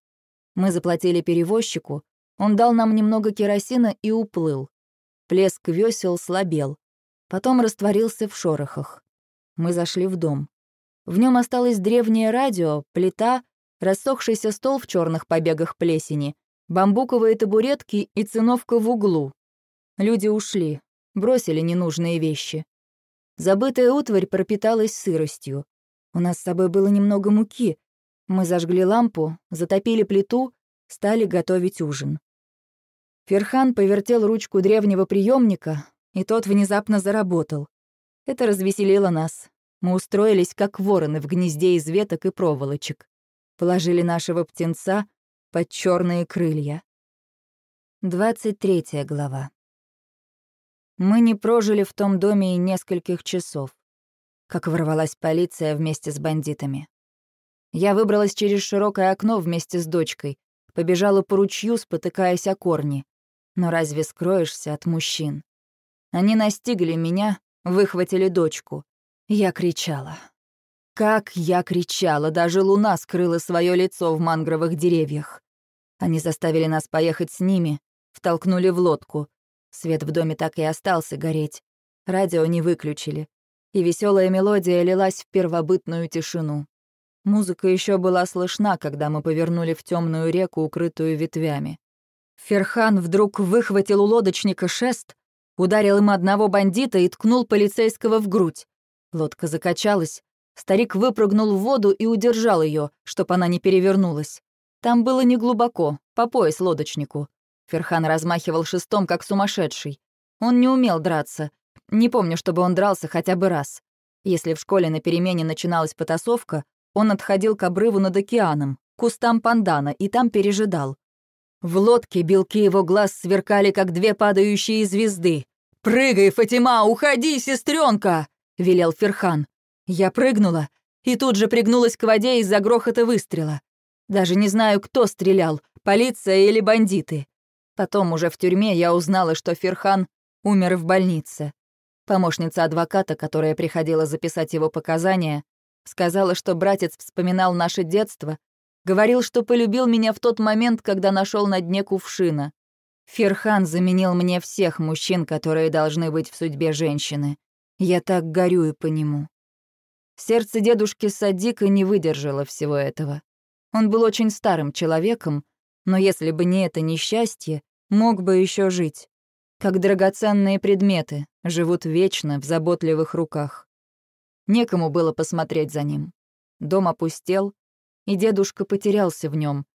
Мы заплатили перевозчику, он дал нам немного керосина и уплыл. Плеск весел слабел. Потом растворился в шорохах. Мы зашли в дом. В нем осталось древнее радио, плита, рассохшийся стол в черных побегах плесени, бамбуковые табуретки и циновка в углу. Люди ушли, бросили ненужные вещи. Забытая утварь пропиталась сыростью. У нас с собой было немного муки. Мы зажгли лампу, затопили плиту, стали готовить ужин. Ферхан повертел ручку древнего приемника, и тот внезапно заработал. Это развеселило нас. Мы устроились, как вороны в гнезде из веток и проволочек. Положили нашего птенца под черные крылья. 23 глава. Мы не прожили в том доме и нескольких часов как ворвалась полиция вместе с бандитами. Я выбралась через широкое окно вместе с дочкой, побежала по ручью, спотыкаясь о корни. Но разве скроешься от мужчин? Они настигли меня, выхватили дочку. Я кричала. Как я кричала, даже луна скрыла свое лицо в мангровых деревьях. Они заставили нас поехать с ними, втолкнули в лодку. Свет в доме так и остался гореть. Радио не выключили и веселая мелодия лилась в первобытную тишину. Музыка еще была слышна, когда мы повернули в темную реку, укрытую ветвями. Ферхан вдруг выхватил у лодочника шест, ударил им одного бандита и ткнул полицейского в грудь. Лодка закачалась. Старик выпрыгнул в воду и удержал ее, чтоб она не перевернулась. Там было неглубоко, по пояс лодочнику. Ферхан размахивал шестом, как сумасшедший. Он не умел драться, не помню, чтобы он дрался хотя бы раз. Если в школе на перемене начиналась потасовка, он отходил к обрыву над океаном, к кустам пандана, и там пережидал. В лодке белки его глаз сверкали, как две падающие звезды. «Прыгай, Фатима, уходи, сестренка! велел Ферхан. Я прыгнула и тут же пригнулась к воде из-за грохота выстрела. Даже не знаю, кто стрелял, полиция или бандиты. Потом уже в тюрьме я узнала, что Ферхан умер в больнице. Помощница адвоката, которая приходила записать его показания, сказала, что братец вспоминал наше детство, говорил, что полюбил меня в тот момент, когда нашел на дне кувшина. Ферхан заменил мне всех мужчин, которые должны быть в судьбе женщины. Я так горюю по нему. Сердце дедушки Садика не выдержало всего этого. Он был очень старым человеком, но если бы не это несчастье, мог бы еще жить. Как драгоценные предметы, живут вечно в заботливых руках. Некому было посмотреть за ним. Дом опустел, и дедушка потерялся в нем,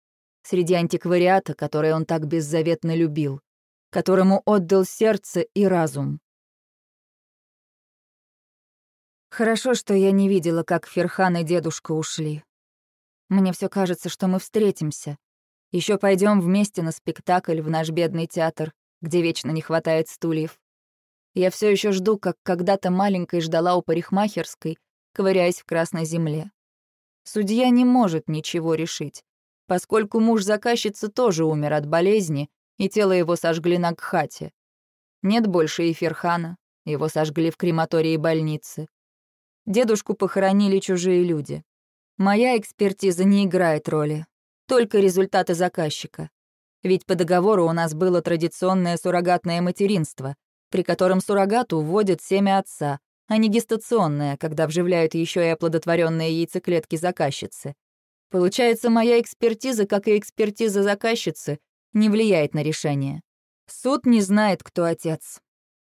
среди антиквариата, который он так беззаветно любил, которому отдал сердце и разум. Хорошо, что я не видела, как Ферхан и дедушка ушли. Мне все кажется, что мы встретимся. Еще пойдем вместе на спектакль в наш бедный театр, где вечно не хватает стульев. Я все еще жду, как когда-то маленькой ждала у парикмахерской, ковыряясь в красной земле. Судья не может ничего решить, поскольку муж заказчицы тоже умер от болезни, и тело его сожгли на Кхате. Нет больше и Ферхана, его сожгли в крематории больницы. Дедушку похоронили чужие люди. Моя экспертиза не играет роли, только результаты заказчика. Ведь по договору у нас было традиционное суррогатное материнство, при котором суррогату вводят семя отца, а не гестационное, когда вживляют еще и оплодотворенные яйцеклетки заказчицы. Получается, моя экспертиза, как и экспертиза заказчицы, не влияет на решение. Суд не знает, кто отец.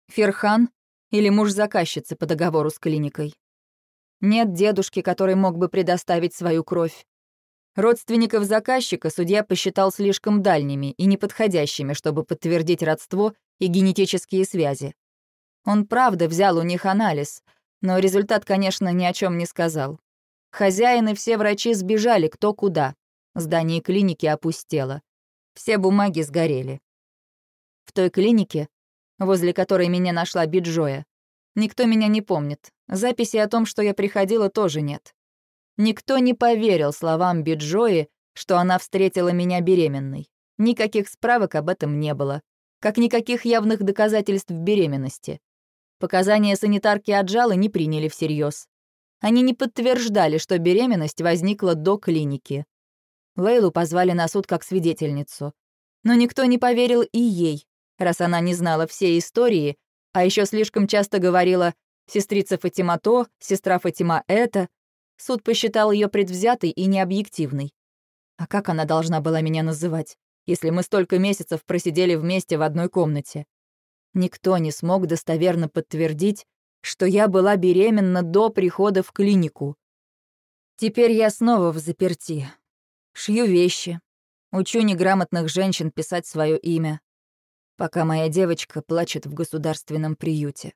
Ферхан или муж заказчицы по договору с клиникой. Нет дедушки, который мог бы предоставить свою кровь. Родственников заказчика судья посчитал слишком дальними и неподходящими, чтобы подтвердить родство и генетические связи. Он правда взял у них анализ, но результат, конечно, ни о чем не сказал. Хозяин и все врачи сбежали кто куда. Здание клиники опустело. Все бумаги сгорели. В той клинике, возле которой меня нашла Биджоя, никто меня не помнит. Записи о том, что я приходила, тоже нет. Никто не поверил словам Биджои, что она встретила меня беременной. Никаких справок об этом не было. Как никаких явных доказательств беременности. Показания санитарки отжала не приняли всерьез. Они не подтверждали, что беременность возникла до клиники. Лейлу позвали на суд как свидетельницу. Но никто не поверил и ей, раз она не знала всей истории, а еще слишком часто говорила «сестрица Фатима то, сестра Фатима это». Суд посчитал ее предвзятой и необъективной. А как она должна была меня называть, если мы столько месяцев просидели вместе в одной комнате? Никто не смог достоверно подтвердить, что я была беременна до прихода в клинику. Теперь я снова в заперти. Шью вещи, учу неграмотных женщин писать свое имя, пока моя девочка плачет в государственном приюте.